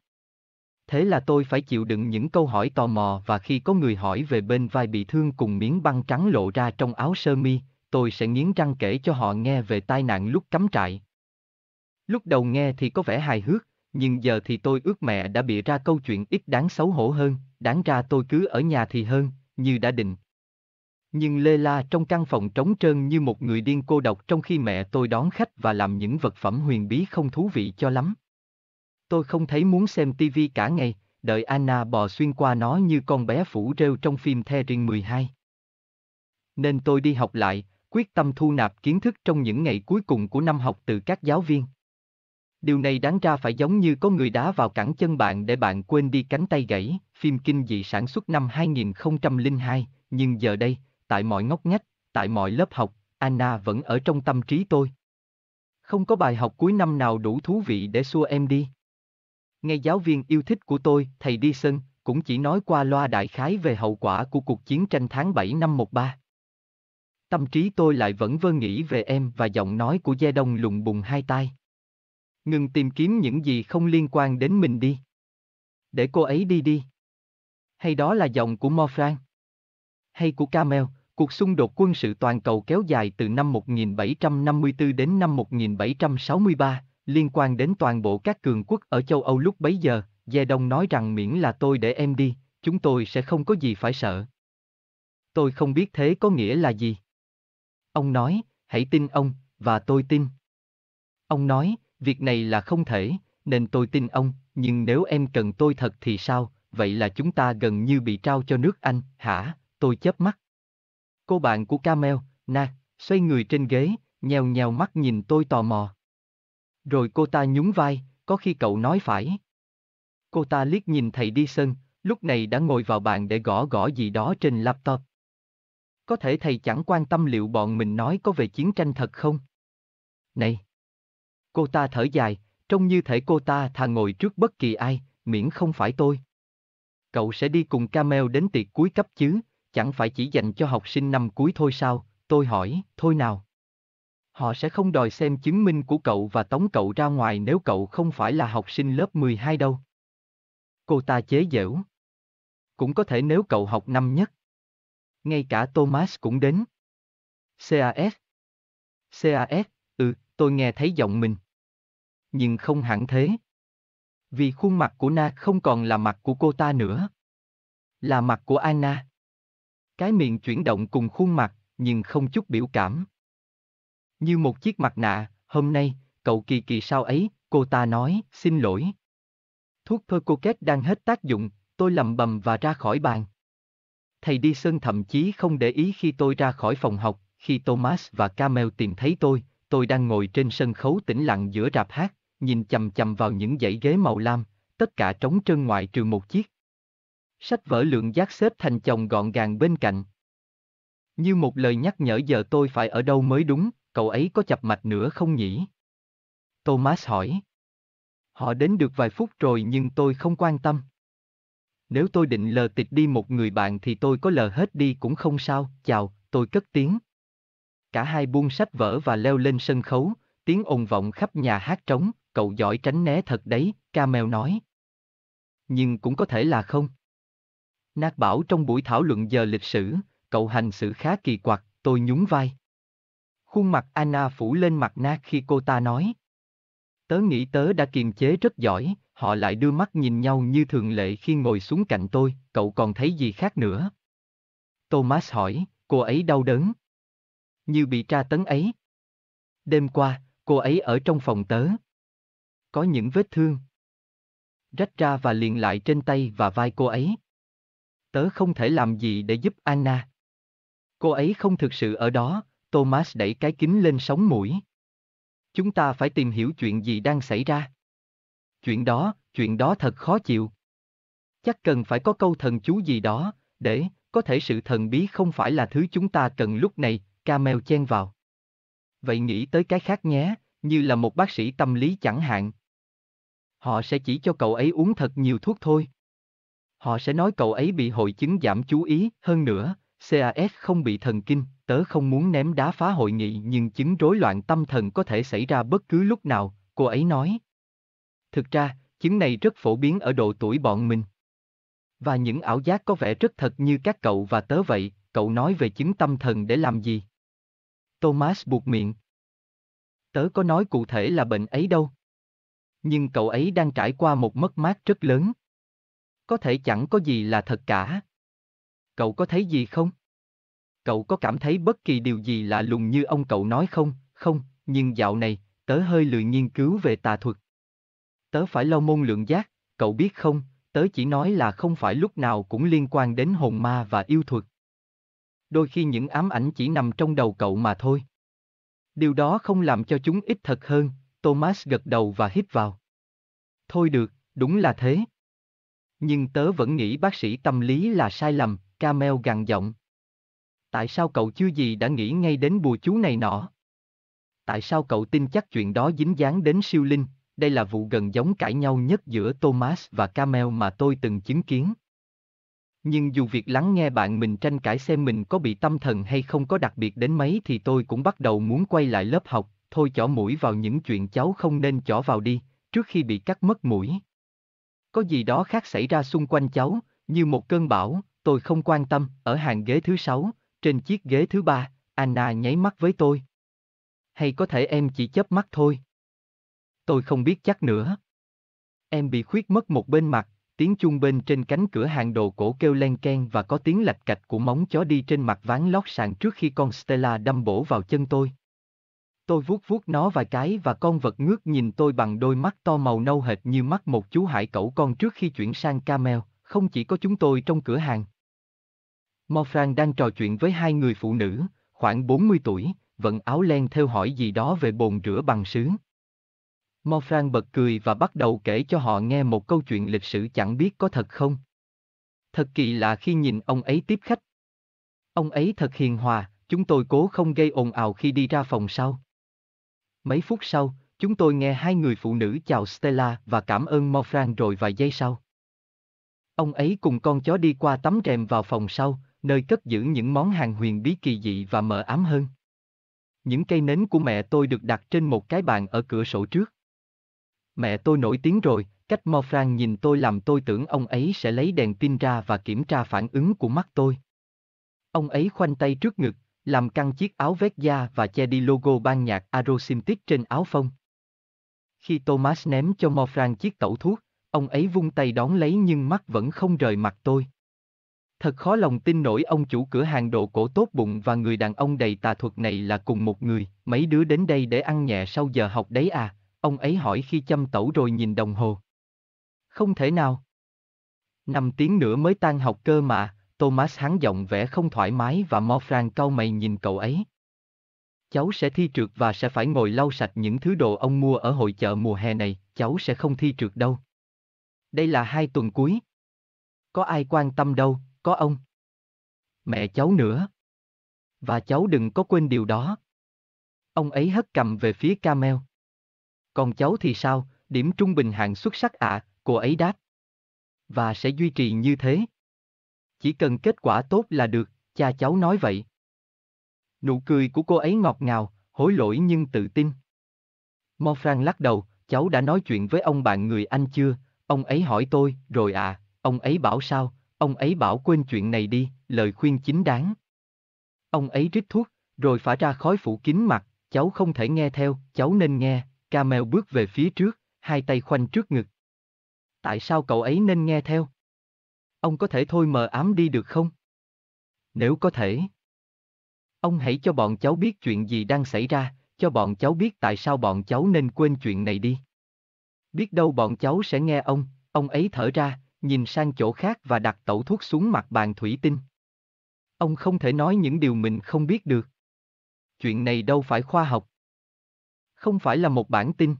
Thế là tôi phải chịu đựng những câu hỏi tò mò và khi có người hỏi về bên vai bị thương cùng miếng băng trắng lộ ra trong áo sơ mi, tôi sẽ nghiến răng kể cho họ nghe về tai nạn lúc cắm trại. Lúc đầu nghe thì có vẻ hài hước, nhưng giờ thì tôi ước mẹ đã bịa ra câu chuyện ít đáng xấu hổ hơn, đáng ra tôi cứ ở nhà thì hơn, như đã định. Nhưng Lê La trong căn phòng trống trơn như một người điên cô độc trong khi mẹ tôi đón khách và làm những vật phẩm huyền bí không thú vị cho lắm. Tôi không thấy muốn xem tivi cả ngày, đợi Anna bò xuyên qua nó như con bé phủ rêu trong phim The Ring 12. Nên tôi đi học lại, quyết tâm thu nạp kiến thức trong những ngày cuối cùng của năm học từ các giáo viên. Điều này đáng ra phải giống như có người đá vào cẳng chân bạn để bạn quên đi cánh tay gãy, phim kinh dị sản xuất năm 2002, nhưng giờ đây, tại mọi ngóc ngách, tại mọi lớp học, Anna vẫn ở trong tâm trí tôi. Không có bài học cuối năm nào đủ thú vị để xua em đi. Ngay giáo viên yêu thích của tôi, thầy Đi Sân, cũng chỉ nói qua loa đại khái về hậu quả của cuộc chiến tranh tháng 7 năm 13. Tâm trí tôi lại vẫn vơ nghĩ về em và giọng nói của Gia Đông lùng bùng hai tai. Ngừng tìm kiếm những gì không liên quan đến mình đi. Để cô ấy đi đi. Hay đó là giọng của Morfran? Hay của Camel, cuộc xung đột quân sự toàn cầu kéo dài từ năm 1754 đến năm 1763, liên quan đến toàn bộ các cường quốc ở châu Âu lúc bấy giờ, Gia Đông nói rằng miễn là tôi để em đi, chúng tôi sẽ không có gì phải sợ. Tôi không biết thế có nghĩa là gì. Ông nói, hãy tin ông, và tôi tin. Ông nói, việc này là không thể, nên tôi tin ông, nhưng nếu em cần tôi thật thì sao, vậy là chúng ta gần như bị trao cho nước Anh, hả, tôi chớp mắt. Cô bạn của Camel, Na, xoay người trên ghế, nheo nheo mắt nhìn tôi tò mò. Rồi cô ta nhún vai, có khi cậu nói phải. Cô ta liếc nhìn thầy đi sân, lúc này đã ngồi vào bàn để gõ gõ gì đó trên laptop. Có thể thầy chẳng quan tâm liệu bọn mình nói có về chiến tranh thật không? Này! Cô ta thở dài, trông như thể cô ta thà ngồi trước bất kỳ ai, miễn không phải tôi. Cậu sẽ đi cùng Camel đến tiệc cuối cấp chứ, chẳng phải chỉ dành cho học sinh năm cuối thôi sao, tôi hỏi, thôi nào. Họ sẽ không đòi xem chứng minh của cậu và tống cậu ra ngoài nếu cậu không phải là học sinh lớp 12 đâu. Cô ta chế giễu. Cũng có thể nếu cậu học năm nhất. Ngay cả Thomas cũng đến. CAS. CAS, ừ, tôi nghe thấy giọng mình. Nhưng không hẳn thế. Vì khuôn mặt của Na không còn là mặt của cô ta nữa. Là mặt của Anna. Cái miệng chuyển động cùng khuôn mặt, nhưng không chút biểu cảm. Như một chiếc mặt nạ, hôm nay, cậu kỳ kỳ sao ấy, cô ta nói, xin lỗi. Thuốc cô Percocet đang hết tác dụng, tôi lầm bầm và ra khỏi bàn. Thầy đi sơn thậm chí không để ý khi tôi ra khỏi phòng học, khi Thomas và Camel tìm thấy tôi, tôi đang ngồi trên sân khấu tĩnh lặng giữa rạp hát, nhìn chầm chầm vào những dãy ghế màu lam, tất cả trống trơn ngoại trừ một chiếc. Sách vở lượng giác xếp thành chồng gọn gàng bên cạnh. Như một lời nhắc nhở giờ tôi phải ở đâu mới đúng, cậu ấy có chập mạch nữa không nhỉ? Thomas hỏi. Họ đến được vài phút rồi nhưng tôi không quan tâm. Nếu tôi định lờ tịch đi một người bạn thì tôi có lờ hết đi cũng không sao, chào, tôi cất tiếng. Cả hai buông sách vở và leo lên sân khấu, tiếng ồn vọng khắp nhà hát trống, cậu giỏi tránh né thật đấy, Camel nói. Nhưng cũng có thể là không. Nát bảo trong buổi thảo luận giờ lịch sử, cậu hành xử khá kỳ quặc, tôi nhún vai. Khuôn mặt Anna phủ lên mặt Nát khi cô ta nói. Tớ nghĩ tớ đã kiềm chế rất giỏi, họ lại đưa mắt nhìn nhau như thường lệ khi ngồi xuống cạnh tôi, cậu còn thấy gì khác nữa? Thomas hỏi, cô ấy đau đớn. Như bị tra tấn ấy. Đêm qua, cô ấy ở trong phòng tớ. Có những vết thương. Rách ra và liền lại trên tay và vai cô ấy. Tớ không thể làm gì để giúp Anna. Cô ấy không thực sự ở đó, Thomas đẩy cái kính lên sóng mũi. Chúng ta phải tìm hiểu chuyện gì đang xảy ra. Chuyện đó, chuyện đó thật khó chịu. Chắc cần phải có câu thần chú gì đó, để, có thể sự thần bí không phải là thứ chúng ta cần lúc này, Camel chen vào. Vậy nghĩ tới cái khác nhé, như là một bác sĩ tâm lý chẳng hạn. Họ sẽ chỉ cho cậu ấy uống thật nhiều thuốc thôi. Họ sẽ nói cậu ấy bị hội chứng giảm chú ý, hơn nữa, CAS không bị thần kinh, tớ không muốn ném đá phá hội nghị nhưng chứng rối loạn tâm thần có thể xảy ra bất cứ lúc nào, cô ấy nói. Thực ra, chứng này rất phổ biến ở độ tuổi bọn mình. Và những ảo giác có vẻ rất thật như các cậu và tớ vậy, cậu nói về chứng tâm thần để làm gì? Thomas buộc miệng. Tớ có nói cụ thể là bệnh ấy đâu. Nhưng cậu ấy đang trải qua một mất mát rất lớn. Có thể chẳng có gì là thật cả. Cậu có thấy gì không? Cậu có cảm thấy bất kỳ điều gì lạ lùng như ông cậu nói không? Không, nhưng dạo này, tớ hơi lười nghiên cứu về tà thuật. Tớ phải lo môn lượng giác, cậu biết không, tớ chỉ nói là không phải lúc nào cũng liên quan đến hồn ma và yêu thuật. Đôi khi những ám ảnh chỉ nằm trong đầu cậu mà thôi. Điều đó không làm cho chúng ít thật hơn, Thomas gật đầu và hít vào. Thôi được, đúng là thế. Nhưng tớ vẫn nghĩ bác sĩ tâm lý là sai lầm, Camel gằn giọng. Tại sao cậu chưa gì đã nghĩ ngay đến bùa chú này nọ? Tại sao cậu tin chắc chuyện đó dính dáng đến siêu linh, đây là vụ gần giống cãi nhau nhất giữa Thomas và Camel mà tôi từng chứng kiến. Nhưng dù việc lắng nghe bạn mình tranh cãi xem mình có bị tâm thần hay không có đặc biệt đến mấy thì tôi cũng bắt đầu muốn quay lại lớp học, thôi chỏ mũi vào những chuyện cháu không nên chỏ vào đi, trước khi bị cắt mất mũi. Có gì đó khác xảy ra xung quanh cháu, như một cơn bão, tôi không quan tâm, ở hàng ghế thứ sáu, trên chiếc ghế thứ ba, Anna nháy mắt với tôi. Hay có thể em chỉ chớp mắt thôi. Tôi không biết chắc nữa. Em bị khuyết mất một bên mặt, tiếng chuông bên trên cánh cửa hàng đồ cổ kêu len ken và có tiếng lạch cạch của móng chó đi trên mặt ván lót sàn trước khi con Stella đâm bổ vào chân tôi. Tôi vuốt vuốt nó vài cái và con vật ngước nhìn tôi bằng đôi mắt to màu nâu hệt như mắt một chú hải cẩu con trước khi chuyển sang camel, không chỉ có chúng tôi trong cửa hàng. Morfran đang trò chuyện với hai người phụ nữ, khoảng 40 tuổi, vận áo len theo hỏi gì đó về bồn rửa bằng sứ. Morfran bật cười và bắt đầu kể cho họ nghe một câu chuyện lịch sử chẳng biết có thật không. Thật kỳ lạ khi nhìn ông ấy tiếp khách. Ông ấy thật hiền hòa, chúng tôi cố không gây ồn ào khi đi ra phòng sau. Mấy phút sau, chúng tôi nghe hai người phụ nữ chào Stella và cảm ơn Morfran rồi vài giây sau. Ông ấy cùng con chó đi qua tấm rèm vào phòng sau, nơi cất giữ những món hàng huyền bí kỳ dị và mờ ám hơn. Những cây nến của mẹ tôi được đặt trên một cái bàn ở cửa sổ trước. Mẹ tôi nổi tiếng rồi, cách Morfran nhìn tôi làm tôi tưởng ông ấy sẽ lấy đèn pin ra và kiểm tra phản ứng của mắt tôi. Ông ấy khoanh tay trước ngực, làm căng chiếc áo vét da và che đi logo ban nhạc Aerosmith trên áo phông. Khi Thomas ném cho Morfran chiếc tẩu thuốc, ông ấy vung tay đón lấy nhưng mắt vẫn không rời mặt tôi. Thật khó lòng tin nổi ông chủ cửa hàng đồ cổ tốt bụng và người đàn ông đầy tà thuật này là cùng một người, mấy đứa đến đây để ăn nhẹ sau giờ học đấy à, ông ấy hỏi khi châm tẩu rồi nhìn đồng hồ. Không thể nào. Năm tiếng nữa mới tan học cơ mà, Thomas hắn giọng vẻ không thoải mái và Morfran cau mày nhìn cậu ấy. Cháu sẽ thi trượt và sẽ phải ngồi lau sạch những thứ đồ ông mua ở hội chợ mùa hè này, cháu sẽ không thi trượt đâu. Đây là hai tuần cuối. Có ai quan tâm đâu, có ông. Mẹ cháu nữa. Và cháu đừng có quên điều đó. Ông ấy hất cầm về phía Camel. Còn cháu thì sao, điểm trung bình hạng xuất sắc ạ, à, cô ấy đáp. Và sẽ duy trì như thế. Chỉ cần kết quả tốt là được, cha cháu nói vậy. Nụ cười của cô ấy ngọt ngào, hối lỗi nhưng tự tin. Morfran lắc đầu, cháu đã nói chuyện với ông bạn người Anh chưa, ông ấy hỏi tôi, rồi à, ông ấy bảo sao, ông ấy bảo quên chuyện này đi, lời khuyên chính đáng. Ông ấy rít thuốc, rồi phả ra khói phủ kín mặt, cháu không thể nghe theo, cháu nên nghe, Camel bước về phía trước, hai tay khoanh trước ngực. Tại sao cậu ấy nên nghe theo? Ông có thể thôi mờ ám đi được không? Nếu có thể. Ông hãy cho bọn cháu biết chuyện gì đang xảy ra, cho bọn cháu biết tại sao bọn cháu nên quên chuyện này đi. Biết đâu bọn cháu sẽ nghe ông, ông ấy thở ra, nhìn sang chỗ khác và đặt tẩu thuốc xuống mặt bàn thủy tinh. Ông không thể nói những điều mình không biết được. Chuyện này đâu phải khoa học. Không phải là một bản tin.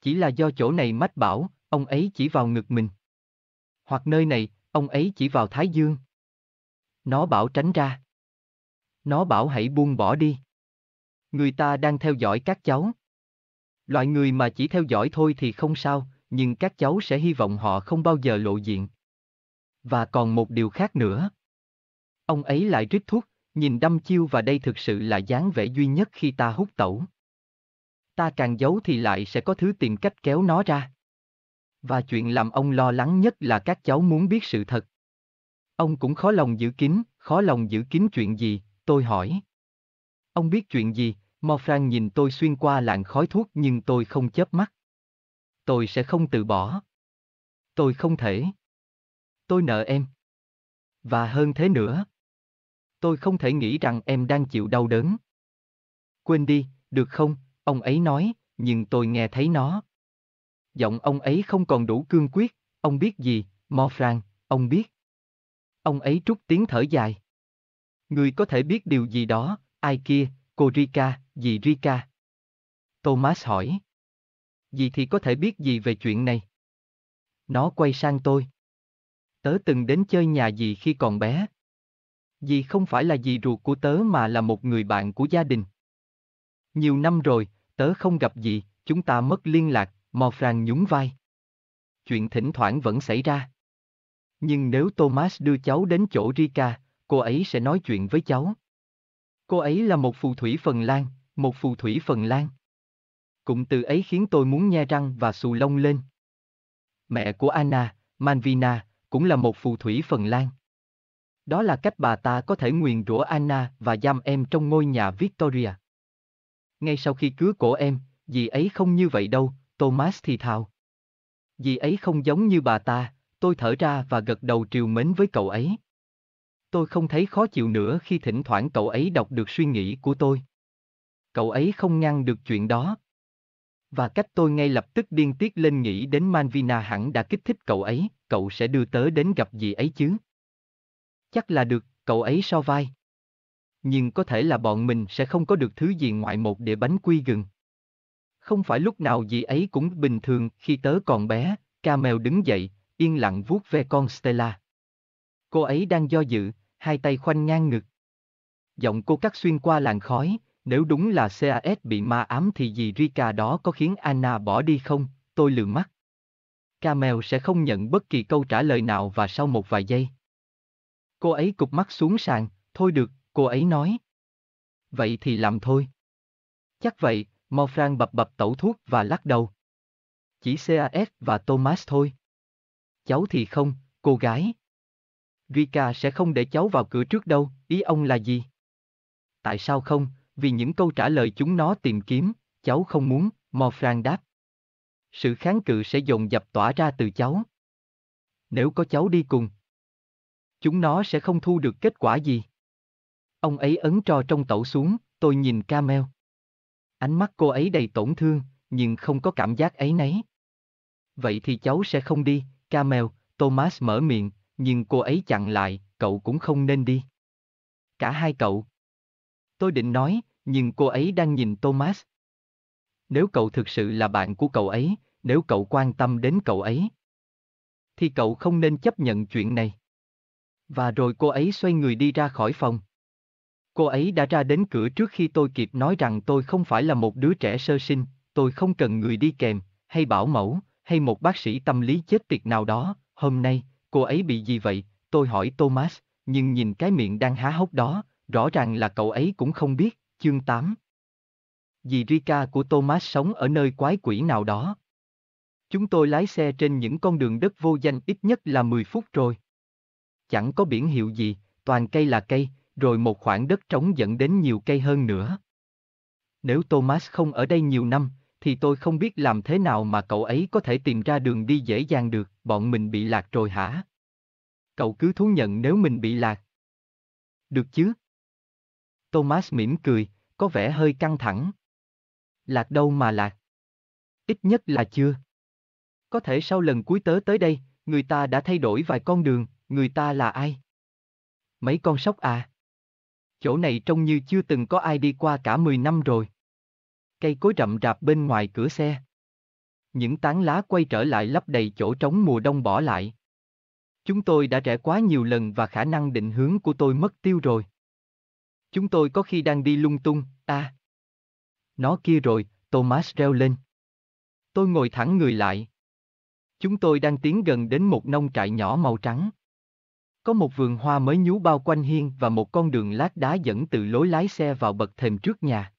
Chỉ là do chỗ này mách bảo, ông ấy chỉ vào ngực mình. Hoặc nơi này, ông ấy chỉ vào thái dương. Nó bảo tránh ra. Nó bảo hãy buông bỏ đi. Người ta đang theo dõi các cháu. Loại người mà chỉ theo dõi thôi thì không sao, nhưng các cháu sẽ hy vọng họ không bao giờ lộ diện. Và còn một điều khác nữa. Ông ấy lại rít thuốc, nhìn đăm chiêu và đây thực sự là dáng vẻ duy nhất khi ta hút tẩu. Ta càng giấu thì lại sẽ có thứ tìm cách kéo nó ra. Và chuyện làm ông lo lắng nhất là các cháu muốn biết sự thật. Ông cũng khó lòng giữ kín, khó lòng giữ kín chuyện gì, tôi hỏi. Ông biết chuyện gì, Morfran nhìn tôi xuyên qua làn khói thuốc nhưng tôi không chớp mắt. Tôi sẽ không từ bỏ. Tôi không thể. Tôi nợ em. Và hơn thế nữa. Tôi không thể nghĩ rằng em đang chịu đau đớn. Quên đi, được không, ông ấy nói, nhưng tôi nghe thấy nó. Giọng ông ấy không còn đủ cương quyết, ông biết gì, Morfran, ông biết. Ông ấy trút tiếng thở dài. Người có thể biết điều gì đó, ai kia, cô Rika, dì Rika. Thomas hỏi gì thì có thể biết gì về chuyện này? Nó quay sang tôi. Tớ từng đến chơi nhà dì khi còn bé. Dì không phải là dì ruột của tớ mà là một người bạn của gia đình. Nhiều năm rồi, tớ không gặp dì, chúng ta mất liên lạc, Morfran nhún vai. Chuyện thỉnh thoảng vẫn xảy ra. Nhưng nếu Thomas đưa cháu đến chỗ Rika, cô ấy sẽ nói chuyện với cháu. Cô ấy là một phù thủy Phần Lan, một phù thủy Phần Lan. Cụm từ ấy khiến tôi muốn nhe răng và xù lông lên. Mẹ của Anna, Manvina, cũng là một phù thủy Phần Lan. Đó là cách bà ta có thể nguyền rủa Anna và giam em trong ngôi nhà Victoria. Ngay sau khi cưới cổ em, dì ấy không như vậy đâu, Thomas thì thào. Dì ấy không giống như bà ta, tôi thở ra và gật đầu triều mến với cậu ấy. Tôi không thấy khó chịu nữa khi thỉnh thoảng cậu ấy đọc được suy nghĩ của tôi. Cậu ấy không ngăn được chuyện đó. Và cách tôi ngay lập tức điên tiết lên nghĩ đến Manvina hẳn đã kích thích cậu ấy, cậu sẽ đưa tớ đến gặp gì ấy chứ. Chắc là được, cậu ấy so vai. Nhưng có thể là bọn mình sẽ không có được thứ gì ngoại một đĩa bánh quy gừng. Không phải lúc nào gì ấy cũng bình thường khi tớ còn bé, ca mèo đứng dậy, yên lặng vuốt ve con Stella. Cô ấy đang do dự, hai tay khoanh ngang ngực. Giọng cô cắt xuyên qua làn khói, nếu đúng là CAS bị ma ám thì gì Rika đó có khiến Anna bỏ đi không, tôi lườm mắt. Camel sẽ không nhận bất kỳ câu trả lời nào và sau một vài giây. Cô ấy cụp mắt xuống sàn, thôi được, cô ấy nói. Vậy thì làm thôi. Chắc vậy, Morfran bập bập tẩu thuốc và lắc đầu. Chỉ CAS và Thomas thôi. Cháu thì không, cô gái. Rika sẽ không để cháu vào cửa trước đâu, ý ông là gì? Tại sao không? Vì những câu trả lời chúng nó tìm kiếm, cháu không muốn, Morfran đáp. Sự kháng cự sẽ dồn dập tỏa ra từ cháu. Nếu có cháu đi cùng, chúng nó sẽ không thu được kết quả gì. Ông ấy ấn trò trong tẩu xuống, tôi nhìn Camel. Ánh mắt cô ấy đầy tổn thương, nhưng không có cảm giác ấy nấy. Vậy thì cháu sẽ không đi, Camel, Thomas mở miệng, nhưng cô ấy chặn lại, cậu cũng không nên đi. Cả hai cậu. Tôi định nói, nhưng cô ấy đang nhìn Thomas. Nếu cậu thực sự là bạn của cậu ấy, nếu cậu quan tâm đến cậu ấy, thì cậu không nên chấp nhận chuyện này. Và rồi cô ấy xoay người đi ra khỏi phòng. Cô ấy đã ra đến cửa trước khi tôi kịp nói rằng tôi không phải là một đứa trẻ sơ sinh, tôi không cần người đi kèm, hay bảo mẫu, hay một bác sĩ tâm lý chết tiệt nào đó. Hôm nay, cô ấy bị gì vậy? Tôi hỏi Thomas, nhưng nhìn cái miệng đang há hốc đó, rõ ràng là cậu ấy cũng không biết. Chương 8 Dì Rika của Thomas sống ở nơi quái quỷ nào đó. Chúng tôi lái xe trên những con đường đất vô danh ít nhất là 10 phút rồi. Chẳng có biển hiệu gì, toàn cây là cây, rồi một khoảng đất trống dẫn đến nhiều cây hơn nữa. Nếu Thomas không ở đây nhiều năm, thì tôi không biết làm thế nào mà cậu ấy có thể tìm ra đường đi dễ dàng được, bọn mình bị lạc rồi hả? Cậu cứ thú nhận nếu mình bị lạc. Được chứ? Thomas mỉm cười, có vẻ hơi căng thẳng. Lạc đâu mà lạc? Ít nhất là chưa. Có thể sau lần cuối tớ tới đây, người ta đã thay đổi vài con đường, người ta là ai? Mấy con sóc à? Chỗ này trông như chưa từng có ai đi qua cả 10 năm rồi. Cây cối rậm rạp bên ngoài cửa xe. Những tán lá quay trở lại lấp đầy chỗ trống mùa đông bỏ lại. Chúng tôi đã rẽ quá nhiều lần và khả năng định hướng của tôi mất tiêu rồi. Chúng tôi có khi đang đi lung tung, à. Nó kia rồi, Thomas reo lên. Tôi ngồi thẳng người lại. Chúng tôi đang tiến gần đến một nông trại nhỏ màu trắng. Có một vườn hoa mới nhú bao quanh hiên và một con đường lát đá dẫn từ lối lái xe vào bậc thềm trước nhà.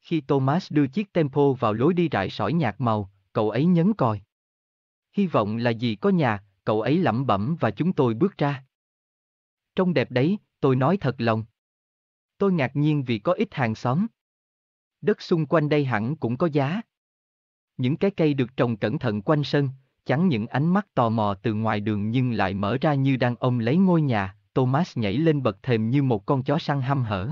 Khi Thomas đưa chiếc tempo vào lối đi rải sỏi nhạt màu, cậu ấy nhấn còi. Hy vọng là gì có nhà, cậu ấy lẩm bẩm và chúng tôi bước ra. Trông đẹp đấy, tôi nói thật lòng. Tôi ngạc nhiên vì có ít hàng xóm. Đất xung quanh đây hẳn cũng có giá. Những cái cây được trồng cẩn thận quanh sân, chắn những ánh mắt tò mò từ ngoài đường nhưng lại mở ra như đang ôm lấy ngôi nhà, Thomas nhảy lên bậc thềm như một con chó săn hăm hở.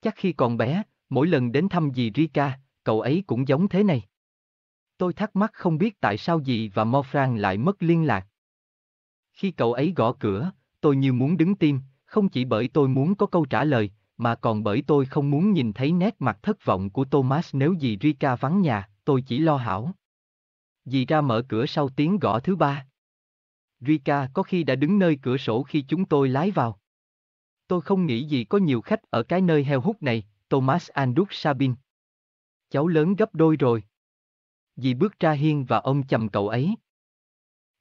Chắc khi còn bé, mỗi lần đến thăm dì Rika, cậu ấy cũng giống thế này. Tôi thắc mắc không biết tại sao dì và Morfran lại mất liên lạc. Khi cậu ấy gõ cửa, tôi như muốn đứng tim, không chỉ bởi tôi muốn có câu trả lời, mà còn bởi tôi không muốn nhìn thấy nét mặt thất vọng của Thomas nếu dì Rika vắng nhà, tôi chỉ lo hảo. Dì ra mở cửa sau tiếng gõ thứ ba. Rika có khi đã đứng nơi cửa sổ khi chúng tôi lái vào. Tôi không nghĩ gì có nhiều khách ở cái nơi heo hút này, Thomas Andrew Sabin. Cháu lớn gấp đôi rồi. Dì bước ra hiên và ôm chầm cậu ấy.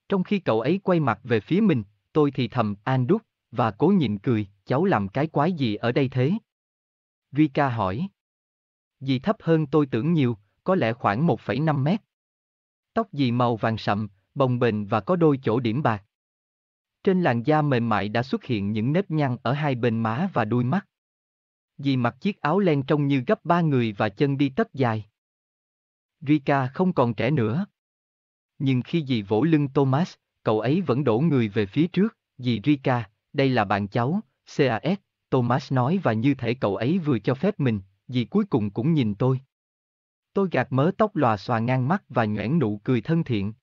Trong khi cậu ấy quay mặt về phía mình, tôi thì thầm Andrew, và cố nhịn cười, cháu làm cái quái gì ở đây thế? Rika hỏi. Dì thấp hơn tôi tưởng nhiều, có lẽ khoảng 1,5 mét. Tóc dì màu vàng sậm, bồng bềnh và có đôi chỗ điểm bạc. Trên làn da mềm mại đã xuất hiện những nếp nhăn ở hai bên má và đuôi mắt. Dì mặc chiếc áo len trông như gấp ba người và chân đi tất dài. Rika không còn trẻ nữa. Nhưng khi dì vỗ lưng Thomas, cậu ấy vẫn đổ người về phía trước, dì Rika, đây là bạn cháu, CAS, Thomas nói và như thể cậu ấy vừa cho phép mình, vì cuối cùng cũng nhìn tôi. Tôi gạt mớ tóc lòa xòa ngang mắt và nhoẻn nụ cười thân thiện.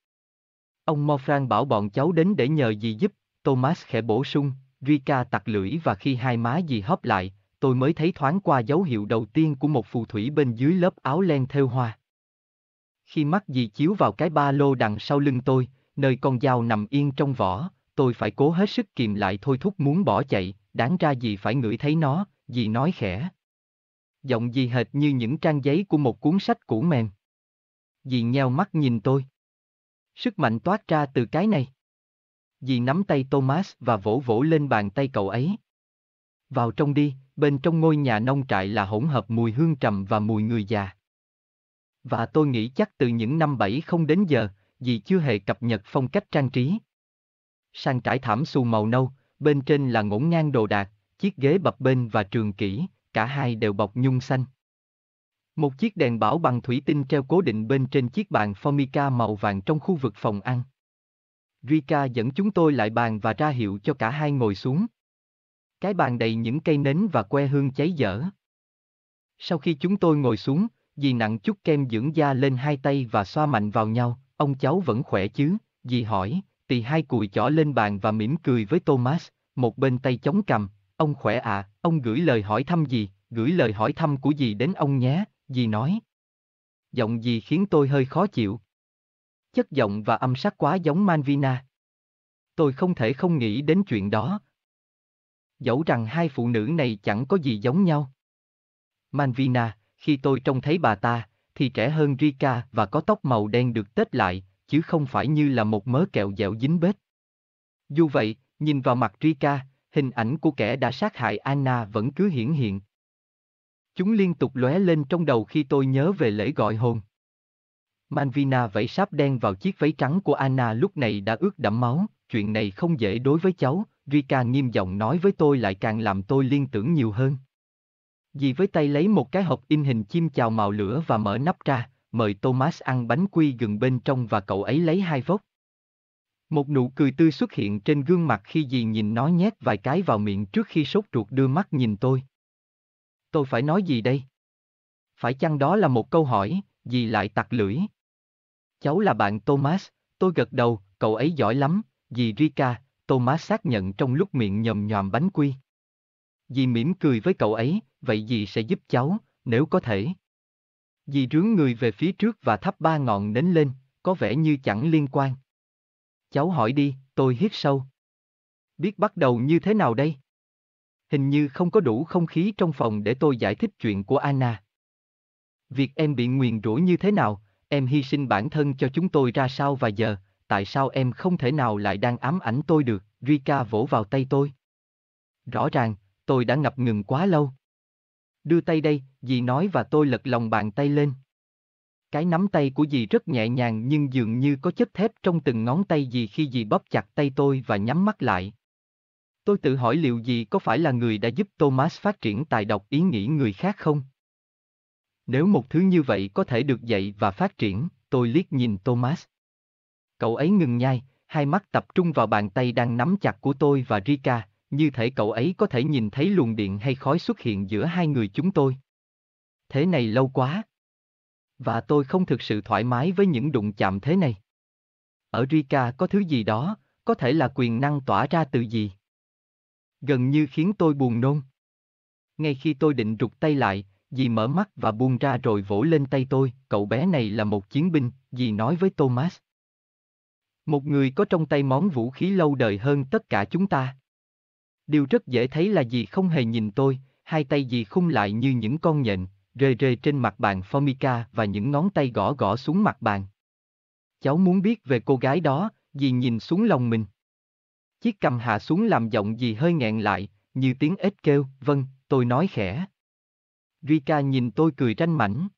Ông Morfran bảo bọn cháu đến để nhờ gì giúp, Thomas khẽ bổ sung, Rika tặc lưỡi và khi hai má dì hóp lại, tôi mới thấy thoáng qua dấu hiệu đầu tiên của một phù thủy bên dưới lớp áo len thêu hoa. Khi mắt dì chiếu vào cái ba lô đằng sau lưng tôi, nơi con dao nằm yên trong vỏ, tôi phải cố hết sức kìm lại thôi thúc muốn bỏ chạy, đáng ra gì phải ngửi thấy nó, dì nói khẽ. Giọng dì hệt như những trang giấy của một cuốn sách cũ mềm. Dì nheo mắt nhìn tôi. Sức mạnh toát ra từ cái này. Dì nắm tay Thomas và vỗ vỗ lên bàn tay cậu ấy. Vào trong đi, bên trong ngôi nhà nông trại là hỗn hợp mùi hương trầm và mùi người già. Và tôi nghĩ chắc từ những năm bảy không đến giờ, dì chưa hề cập nhật phong cách trang trí. Sang trải thảm xù màu nâu, bên trên là ngổn ngang đồ đạc, chiếc ghế bập bên và trường kỷ, cả hai đều bọc nhung xanh. Một chiếc đèn bảo bằng thủy tinh treo cố định bên trên chiếc bàn Formica màu vàng trong khu vực phòng ăn. Rika dẫn chúng tôi lại bàn và ra hiệu cho cả hai ngồi xuống. Cái bàn đầy những cây nến và que hương cháy dở. Sau khi chúng tôi ngồi xuống, dì nặng chút kem dưỡng da lên hai tay và xoa mạnh vào nhau, ông cháu vẫn khỏe chứ, dì hỏi, tì hai cùi chỏ lên bàn và mỉm cười với Thomas, một bên tay chống cầm, ông khỏe à, ông gửi lời hỏi thăm gì, gửi lời hỏi thăm của dì đến ông nhé, dì nói. Giọng dì khiến tôi hơi khó chịu. Chất giọng và âm sắc quá giống Manvina. Tôi không thể không nghĩ đến chuyện đó. Dẫu rằng hai phụ nữ này chẳng có gì giống nhau. Manvina, khi tôi trông thấy bà ta, thì trẻ hơn Rika và có tóc màu đen được tết lại, chứ không phải như là một mớ kẹo dẻo dính bết. Dù vậy, nhìn vào mặt Rika, hình ảnh của kẻ đã sát hại Anna vẫn cứ hiển hiện. Chúng liên tục lóe lên trong đầu khi tôi nhớ về lễ gọi hồn. Manvina vẫy sáp đen vào chiếc váy trắng của Anna lúc này đã ướt đẫm máu, chuyện này không dễ đối với cháu, Rika nghiêm giọng nói với tôi lại càng làm tôi liên tưởng nhiều hơn. Dì với tay lấy một cái hộp in hình chim chào màu lửa và mở nắp ra, mời Thomas ăn bánh quy gừng bên trong và cậu ấy lấy hai vốc. Một nụ cười tươi xuất hiện trên gương mặt khi dì nhìn nó nhét vài cái vào miệng trước khi sốt ruột đưa mắt nhìn tôi. Tôi phải nói gì đây? Phải chăng đó là một câu hỏi, dì lại tặc lưỡi. Cháu là bạn Thomas, tôi gật đầu, cậu ấy giỏi lắm, dì Rika, Thomas xác nhận trong lúc miệng nhầm nhòm bánh quy. Dì mỉm cười với cậu ấy, vậy dì sẽ giúp cháu, nếu có thể. Dì rướng người về phía trước và thắp ba ngọn nến lên, có vẻ như chẳng liên quan. Cháu hỏi đi, tôi hít sâu. Biết bắt đầu như thế nào đây? Hình như không có đủ không khí trong phòng để tôi giải thích chuyện của Anna. Việc em bị nguyền rủa như thế nào, em hy sinh bản thân cho chúng tôi ra sao và giờ, tại sao em không thể nào lại đang ám ảnh tôi được, Rika vỗ vào tay tôi. Rõ ràng, tôi đã ngập ngừng quá lâu. Đưa tay đây, dì nói và tôi lật lòng bàn tay lên. Cái nắm tay của dì rất nhẹ nhàng nhưng dường như có chất thép trong từng ngón tay dì khi dì bóp chặt tay tôi và nhắm mắt lại. Tôi tự hỏi liệu dì có phải là người đã giúp Thomas phát triển tài đọc ý nghĩ người khác không? Nếu một thứ như vậy có thể được dạy và phát triển, tôi liếc nhìn Thomas. Cậu ấy ngừng nhai, hai mắt tập trung vào bàn tay đang nắm chặt của tôi và Rika, như thể cậu ấy có thể nhìn thấy luồng điện hay khói xuất hiện giữa hai người chúng tôi. Thế này lâu quá. Và tôi không thực sự thoải mái với những đụng chạm thế này. Ở Rika có thứ gì đó, có thể là quyền năng tỏa ra từ gì. Gần như khiến tôi buồn nôn. Ngay khi tôi định rụt tay lại, dì mở mắt và buông ra rồi vỗ lên tay tôi, cậu bé này là một chiến binh, dì nói với Thomas. Một người có trong tay món vũ khí lâu đời hơn tất cả chúng ta. Điều rất dễ thấy là dì không hề nhìn tôi, hai tay dì khung lại như những con nhện, rơi rơi trên mặt bàn Formica và những ngón tay gõ gõ xuống mặt bàn. Cháu muốn biết về cô gái đó, dì nhìn xuống lòng mình. Chiếc cầm hạ xuống làm giọng dì hơi nghẹn lại, như tiếng ếch kêu, vâng, tôi nói khẽ. Rika nhìn tôi cười ranh mảnh.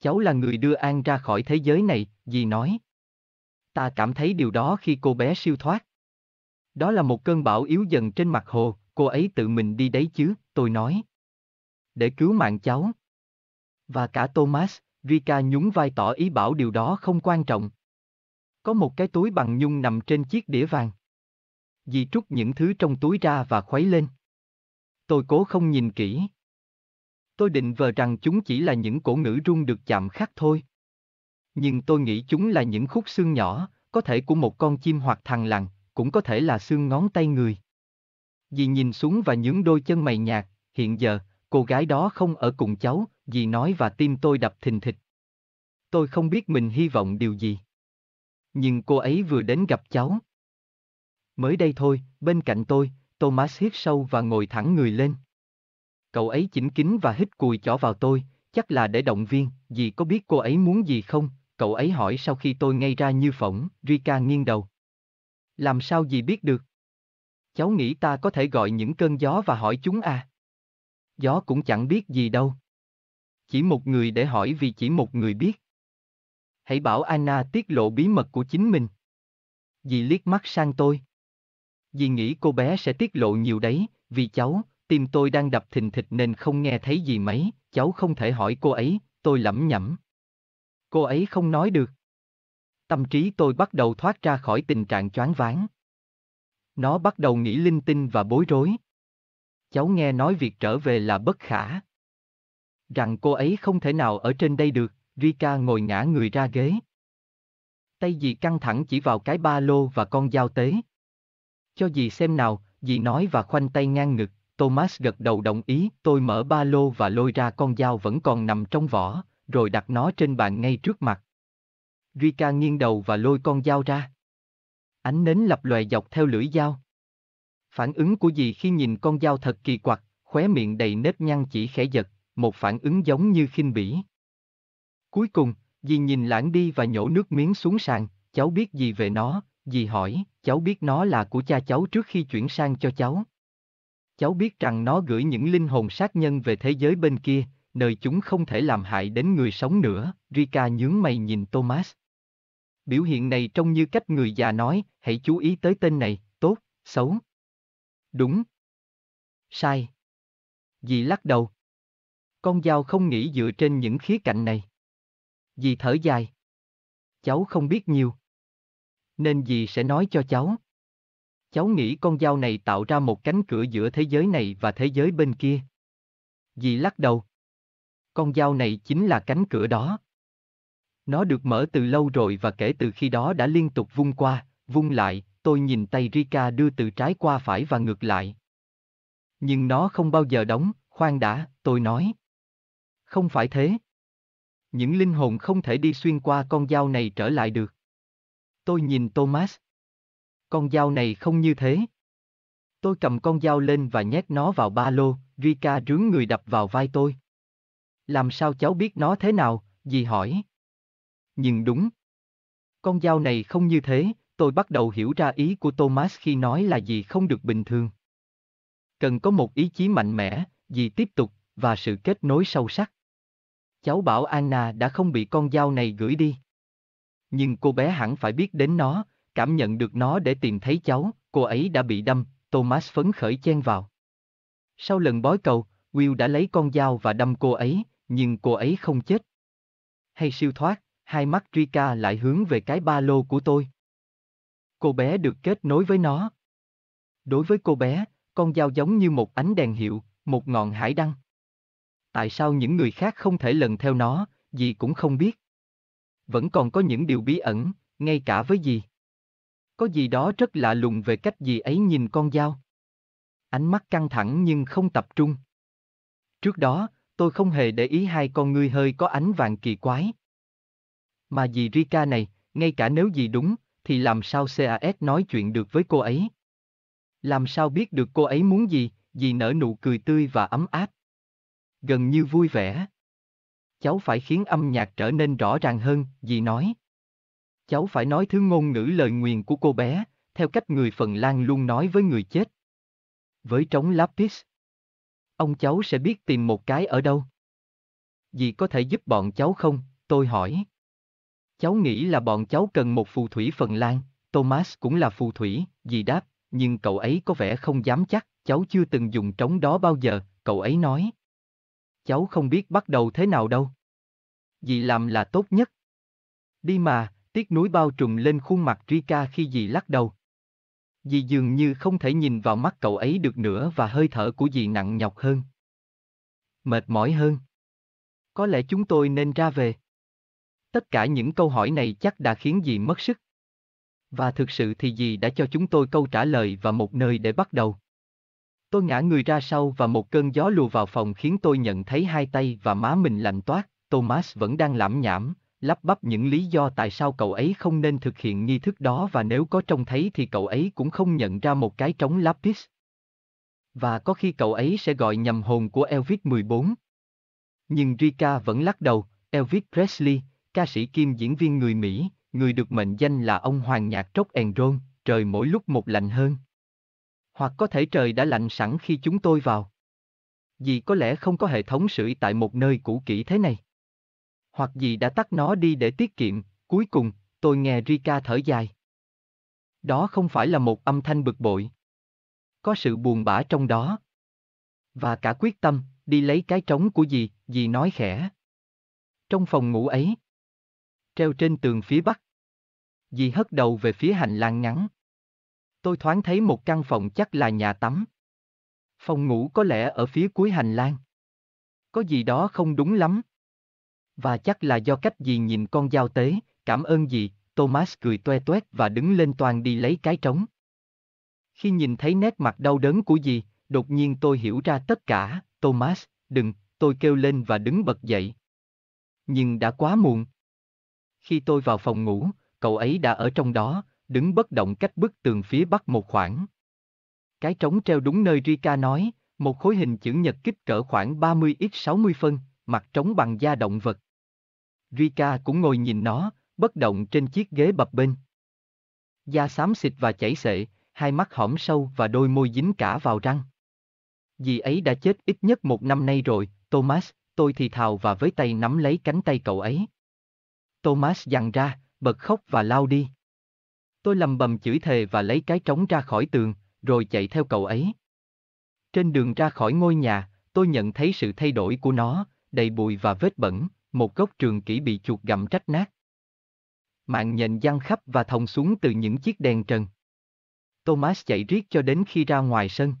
Cháu là người đưa An ra khỏi thế giới này, dì nói. Ta cảm thấy điều đó khi cô bé siêu thoát. Đó là một cơn bão yếu dần trên mặt hồ, cô ấy tự mình đi đấy chứ, tôi nói. Để cứu mạng cháu. Và cả Thomas, Rika nhún vai tỏ ý bảo điều đó không quan trọng. Có một cái túi bằng nhung nằm trên chiếc đĩa vàng. Dì trút những thứ trong túi ra và khuấy lên. Tôi cố không nhìn kỹ. Tôi định vờ rằng chúng chỉ là những cổ ngữ rung được chạm khắc thôi. Nhưng tôi nghĩ chúng là những khúc xương nhỏ, có thể của một con chim hoặc thằn lằn, cũng có thể là xương ngón tay người. Dì nhìn xuống và nhướng đôi chân mày nhạt, hiện giờ, cô gái đó không ở cùng cháu, dì nói và tim tôi đập thình thịch. Tôi không biết mình hy vọng điều gì. Nhưng cô ấy vừa đến gặp cháu. Mới đây thôi, bên cạnh tôi, Thomas hít sâu và ngồi thẳng người lên. Cậu ấy chỉnh kính và hít cùi chỏ vào tôi, chắc là để động viên, dì có biết cô ấy muốn gì không? Cậu ấy hỏi sau khi tôi ngay ra như phỏng, Rika nghiêng đầu. Làm sao dì biết được? Cháu nghĩ ta có thể gọi những cơn gió và hỏi chúng à? Gió cũng chẳng biết gì đâu. Chỉ một người để hỏi vì chỉ một người biết. Hãy bảo Anna tiết lộ bí mật của chính mình. Dì liếc mắt sang tôi. Dì nghĩ cô bé sẽ tiết lộ nhiều đấy, vì cháu, tim tôi đang đập thình thịch nên không nghe thấy gì mấy, cháu không thể hỏi cô ấy, tôi lẩm nhẩm. Cô ấy không nói được. Tâm trí tôi bắt đầu thoát ra khỏi tình trạng choáng váng. Nó bắt đầu nghĩ linh tinh và bối rối. Cháu nghe nói việc trở về là bất khả. Rằng cô ấy không thể nào ở trên đây được, Rika ngồi ngã người ra ghế. Tay dì căng thẳng chỉ vào cái ba lô và con dao tế. Cho dì xem nào, dì nói và khoanh tay ngang ngực, Thomas gật đầu đồng ý, tôi mở ba lô và lôi ra con dao vẫn còn nằm trong vỏ, rồi đặt nó trên bàn ngay trước mặt. Rika nghiêng đầu và lôi con dao ra. Ánh nến lập lòe dọc theo lưỡi dao. Phản ứng của dì khi nhìn con dao thật kỳ quặc, khóe miệng đầy nếp nhăn chỉ khẽ giật, một phản ứng giống như khinh bỉ. Cuối cùng, dì nhìn lãng đi và nhổ nước miếng xuống sàn, cháu biết gì về nó, dì hỏi, cháu biết nó là của cha cháu trước khi chuyển sang cho cháu. Cháu biết rằng nó gửi những linh hồn sát nhân về thế giới bên kia, nơi chúng không thể làm hại đến người sống nữa, Rika nhướng mày nhìn Thomas. Biểu hiện này trông như cách người già nói, hãy chú ý tới tên này, tốt, xấu. Đúng. Sai. Dì lắc đầu. Con dao không nghĩ dựa trên những khía cạnh này. Dì thở dài. Cháu không biết nhiều. Nên dì sẽ nói cho cháu. Cháu nghĩ con dao này tạo ra một cánh cửa giữa thế giới này và thế giới bên kia. Dì lắc đầu. Con dao này chính là cánh cửa đó. Nó được mở từ lâu rồi và kể từ khi đó đã liên tục vung qua, vung lại, tôi nhìn tay Rika đưa từ trái qua phải và ngược lại. Nhưng nó không bao giờ đóng, khoan đã, tôi nói. Không phải thế. Những linh hồn không thể đi xuyên qua con dao này trở lại được. Tôi nhìn Thomas. Con dao này không như thế. Tôi cầm con dao lên và nhét nó vào ba lô, Rika rướng người đập vào vai tôi. Làm sao cháu biết nó thế nào, dì hỏi. Nhưng đúng. Con dao này không như thế, tôi bắt đầu hiểu ra ý của Thomas khi nói là gì không được bình thường. Cần có một ý chí mạnh mẽ, gì tiếp tục, và sự kết nối sâu sắc. Cháu bảo Anna đã không bị con dao này gửi đi. Nhưng cô bé hẳn phải biết đến nó, cảm nhận được nó để tìm thấy cháu, cô ấy đã bị đâm, Thomas phấn khởi chen vào. Sau lần bói cầu, Will đã lấy con dao và đâm cô ấy, nhưng cô ấy không chết. Hay siêu thoát, hai mắt Rika lại hướng về cái ba lô của tôi. Cô bé được kết nối với nó. Đối với cô bé, con dao giống như một ánh đèn hiệu, một ngọn hải đăng. Tại sao những người khác không thể lần theo nó, gì cũng không biết. Vẫn còn có những điều bí ẩn, ngay cả với gì? Có gì đó rất lạ lùng về cách gì ấy nhìn con dao. Ánh mắt căng thẳng nhưng không tập trung. Trước đó, tôi không hề để ý hai con ngươi hơi có ánh vàng kỳ quái. Mà dì Rika này, ngay cả nếu dì đúng, thì làm sao CAS nói chuyện được với cô ấy? Làm sao biết được cô ấy muốn gì, dì nở nụ cười tươi và ấm áp. Gần như vui vẻ. Cháu phải khiến âm nhạc trở nên rõ ràng hơn, dì nói. Cháu phải nói thứ ngôn ngữ lời nguyền của cô bé, theo cách người Phần Lan luôn nói với người chết. Với trống lapis. Ông cháu sẽ biết tìm một cái ở đâu. Dì có thể giúp bọn cháu không, tôi hỏi. Cháu nghĩ là bọn cháu cần một phù thủy Phần Lan, Thomas cũng là phù thủy, dì đáp, nhưng cậu ấy có vẻ không dám chắc, cháu chưa từng dùng trống đó bao giờ, cậu ấy nói. Cháu không biết bắt đầu thế nào đâu. Dì làm là tốt nhất. Đi mà, tiếc núi bao trùm lên khuôn mặt Rika khi dì lắc đầu. Dì dường như không thể nhìn vào mắt cậu ấy được nữa và hơi thở của dì nặng nhọc hơn. Mệt mỏi hơn. Có lẽ chúng tôi nên ra về. Tất cả những câu hỏi này chắc đã khiến dì mất sức. Và thực sự thì dì đã cho chúng tôi câu trả lời và một nơi để bắt đầu. Tôi ngã người ra sau và một cơn gió lùa vào phòng khiến tôi nhận thấy hai tay và má mình lạnh toát, Thomas vẫn đang lãm nhảm, lắp bắp những lý do tại sao cậu ấy không nên thực hiện nghi thức đó và nếu có trông thấy thì cậu ấy cũng không nhận ra một cái trống lapis. Và có khi cậu ấy sẽ gọi nhầm hồn của Elvis 14. Nhưng Rika vẫn lắc đầu, Elvis Presley, ca sĩ kim diễn viên người Mỹ, người được mệnh danh là ông hoàng nhạc trốc Enron trời mỗi lúc một lạnh hơn. Hoặc có thể trời đã lạnh sẵn khi chúng tôi vào. Vì có lẽ không có hệ thống sưởi tại một nơi cũ kỹ thế này. Hoặc gì đã tắt nó đi để tiết kiệm, cuối cùng, tôi nghe Rika thở dài. Đó không phải là một âm thanh bực bội. Có sự buồn bã trong đó. Và cả quyết tâm, đi lấy cái trống của dì, dì nói khẽ. Trong phòng ngủ ấy, treo trên tường phía bắc, dì hất đầu về phía hành lang ngắn. Tôi thoáng thấy một căn phòng chắc là nhà tắm. Phòng ngủ có lẽ ở phía cuối hành lang. Có gì đó không đúng lắm. Và chắc là do cách dì nhìn con dao tế, cảm ơn dì, Thomas cười toe toét và đứng lên toàn đi lấy cái trống. Khi nhìn thấy nét mặt đau đớn của dì, đột nhiên tôi hiểu ra tất cả, Thomas, đừng, tôi kêu lên và đứng bật dậy. Nhưng đã quá muộn. Khi tôi vào phòng ngủ, cậu ấy đã ở trong đó, đứng bất động cách bức tường phía bắc một khoảng. Cái trống treo đúng nơi Rika nói, một khối hình chữ nhật kích cỡ khoảng 30x60 phân, mặt trống bằng da động vật. Rika cũng ngồi nhìn nó, bất động trên chiếc ghế bập bên. Da xám xịt và chảy xệ, hai mắt hõm sâu và đôi môi dính cả vào răng. Dì ấy đã chết ít nhất một năm nay rồi, Thomas, tôi thì thào và với tay nắm lấy cánh tay cậu ấy. Thomas dằn ra, bật khóc và lao đi. Tôi lầm bầm chửi thề và lấy cái trống ra khỏi tường, rồi chạy theo cậu ấy. Trên đường ra khỏi ngôi nhà, tôi nhận thấy sự thay đổi của nó, đầy bụi và vết bẩn, một gốc trường kỷ bị chuột gặm trách nát. Mạng nhện giăng khắp và thòng xuống từ những chiếc đèn trần. Thomas chạy riết cho đến khi ra ngoài sân.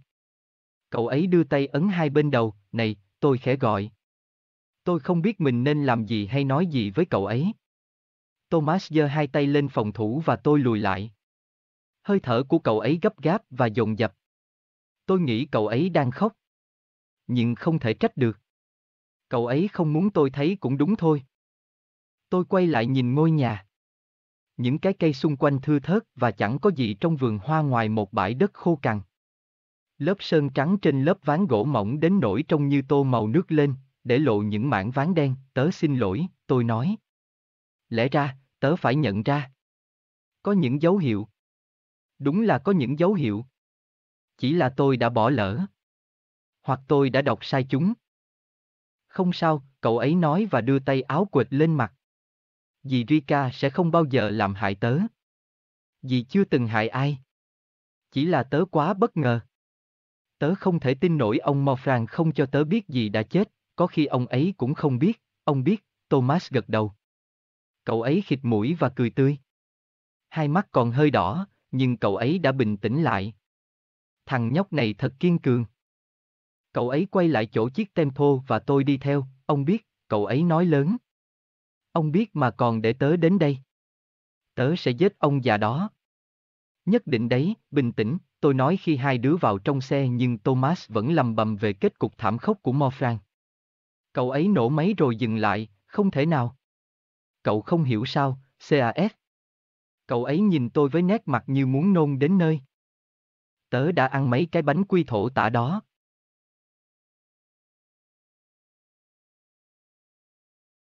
Cậu ấy đưa tay ấn hai bên đầu, này, tôi khẽ gọi. Tôi không biết mình nên làm gì hay nói gì với cậu ấy. Thomas giơ hai tay lên phòng thủ và tôi lùi lại. Hơi thở của cậu ấy gấp gáp và dồn dập. Tôi nghĩ cậu ấy đang khóc. Nhưng không thể trách được. Cậu ấy không muốn tôi thấy cũng đúng thôi. Tôi quay lại nhìn ngôi nhà. Những cái cây xung quanh thưa thớt và chẳng có gì trong vườn hoa ngoài một bãi đất khô cằn. Lớp sơn trắng trên lớp ván gỗ mỏng đến nổi trông như tô màu nước lên, để lộ những mảng ván đen, tớ xin lỗi, tôi nói. Lẽ ra, tớ phải nhận ra. Có những dấu hiệu. Đúng là có những dấu hiệu. Chỉ là tôi đã bỏ lỡ. Hoặc tôi đã đọc sai chúng. Không sao, cậu ấy nói và đưa tay áo quệt lên mặt. Dì Rika sẽ không bao giờ làm hại tớ. Dì chưa từng hại ai. Chỉ là tớ quá bất ngờ. Tớ không thể tin nổi ông Morfran không cho tớ biết gì đã chết, có khi ông ấy cũng không biết, ông biết, Thomas gật đầu. Cậu ấy khịt mũi và cười tươi. Hai mắt còn hơi đỏ, nhưng cậu ấy đã bình tĩnh lại. Thằng nhóc này thật kiên cường. Cậu ấy quay lại chỗ chiếc tempo và tôi đi theo, ông biết, cậu ấy nói lớn. Ông biết mà còn để tớ đến đây. Tớ sẽ giết ông già đó. Nhất định đấy, bình tĩnh, tôi nói khi hai đứa vào trong xe nhưng Thomas vẫn lầm bầm về kết cục thảm khốc của Morfran. Cậu ấy nổ máy rồi dừng lại, không thể nào. Cậu không hiểu sao, CAS. Cậu ấy nhìn tôi với nét mặt như muốn nôn đến nơi. Tớ đã ăn mấy cái bánh quy thổ tả đó.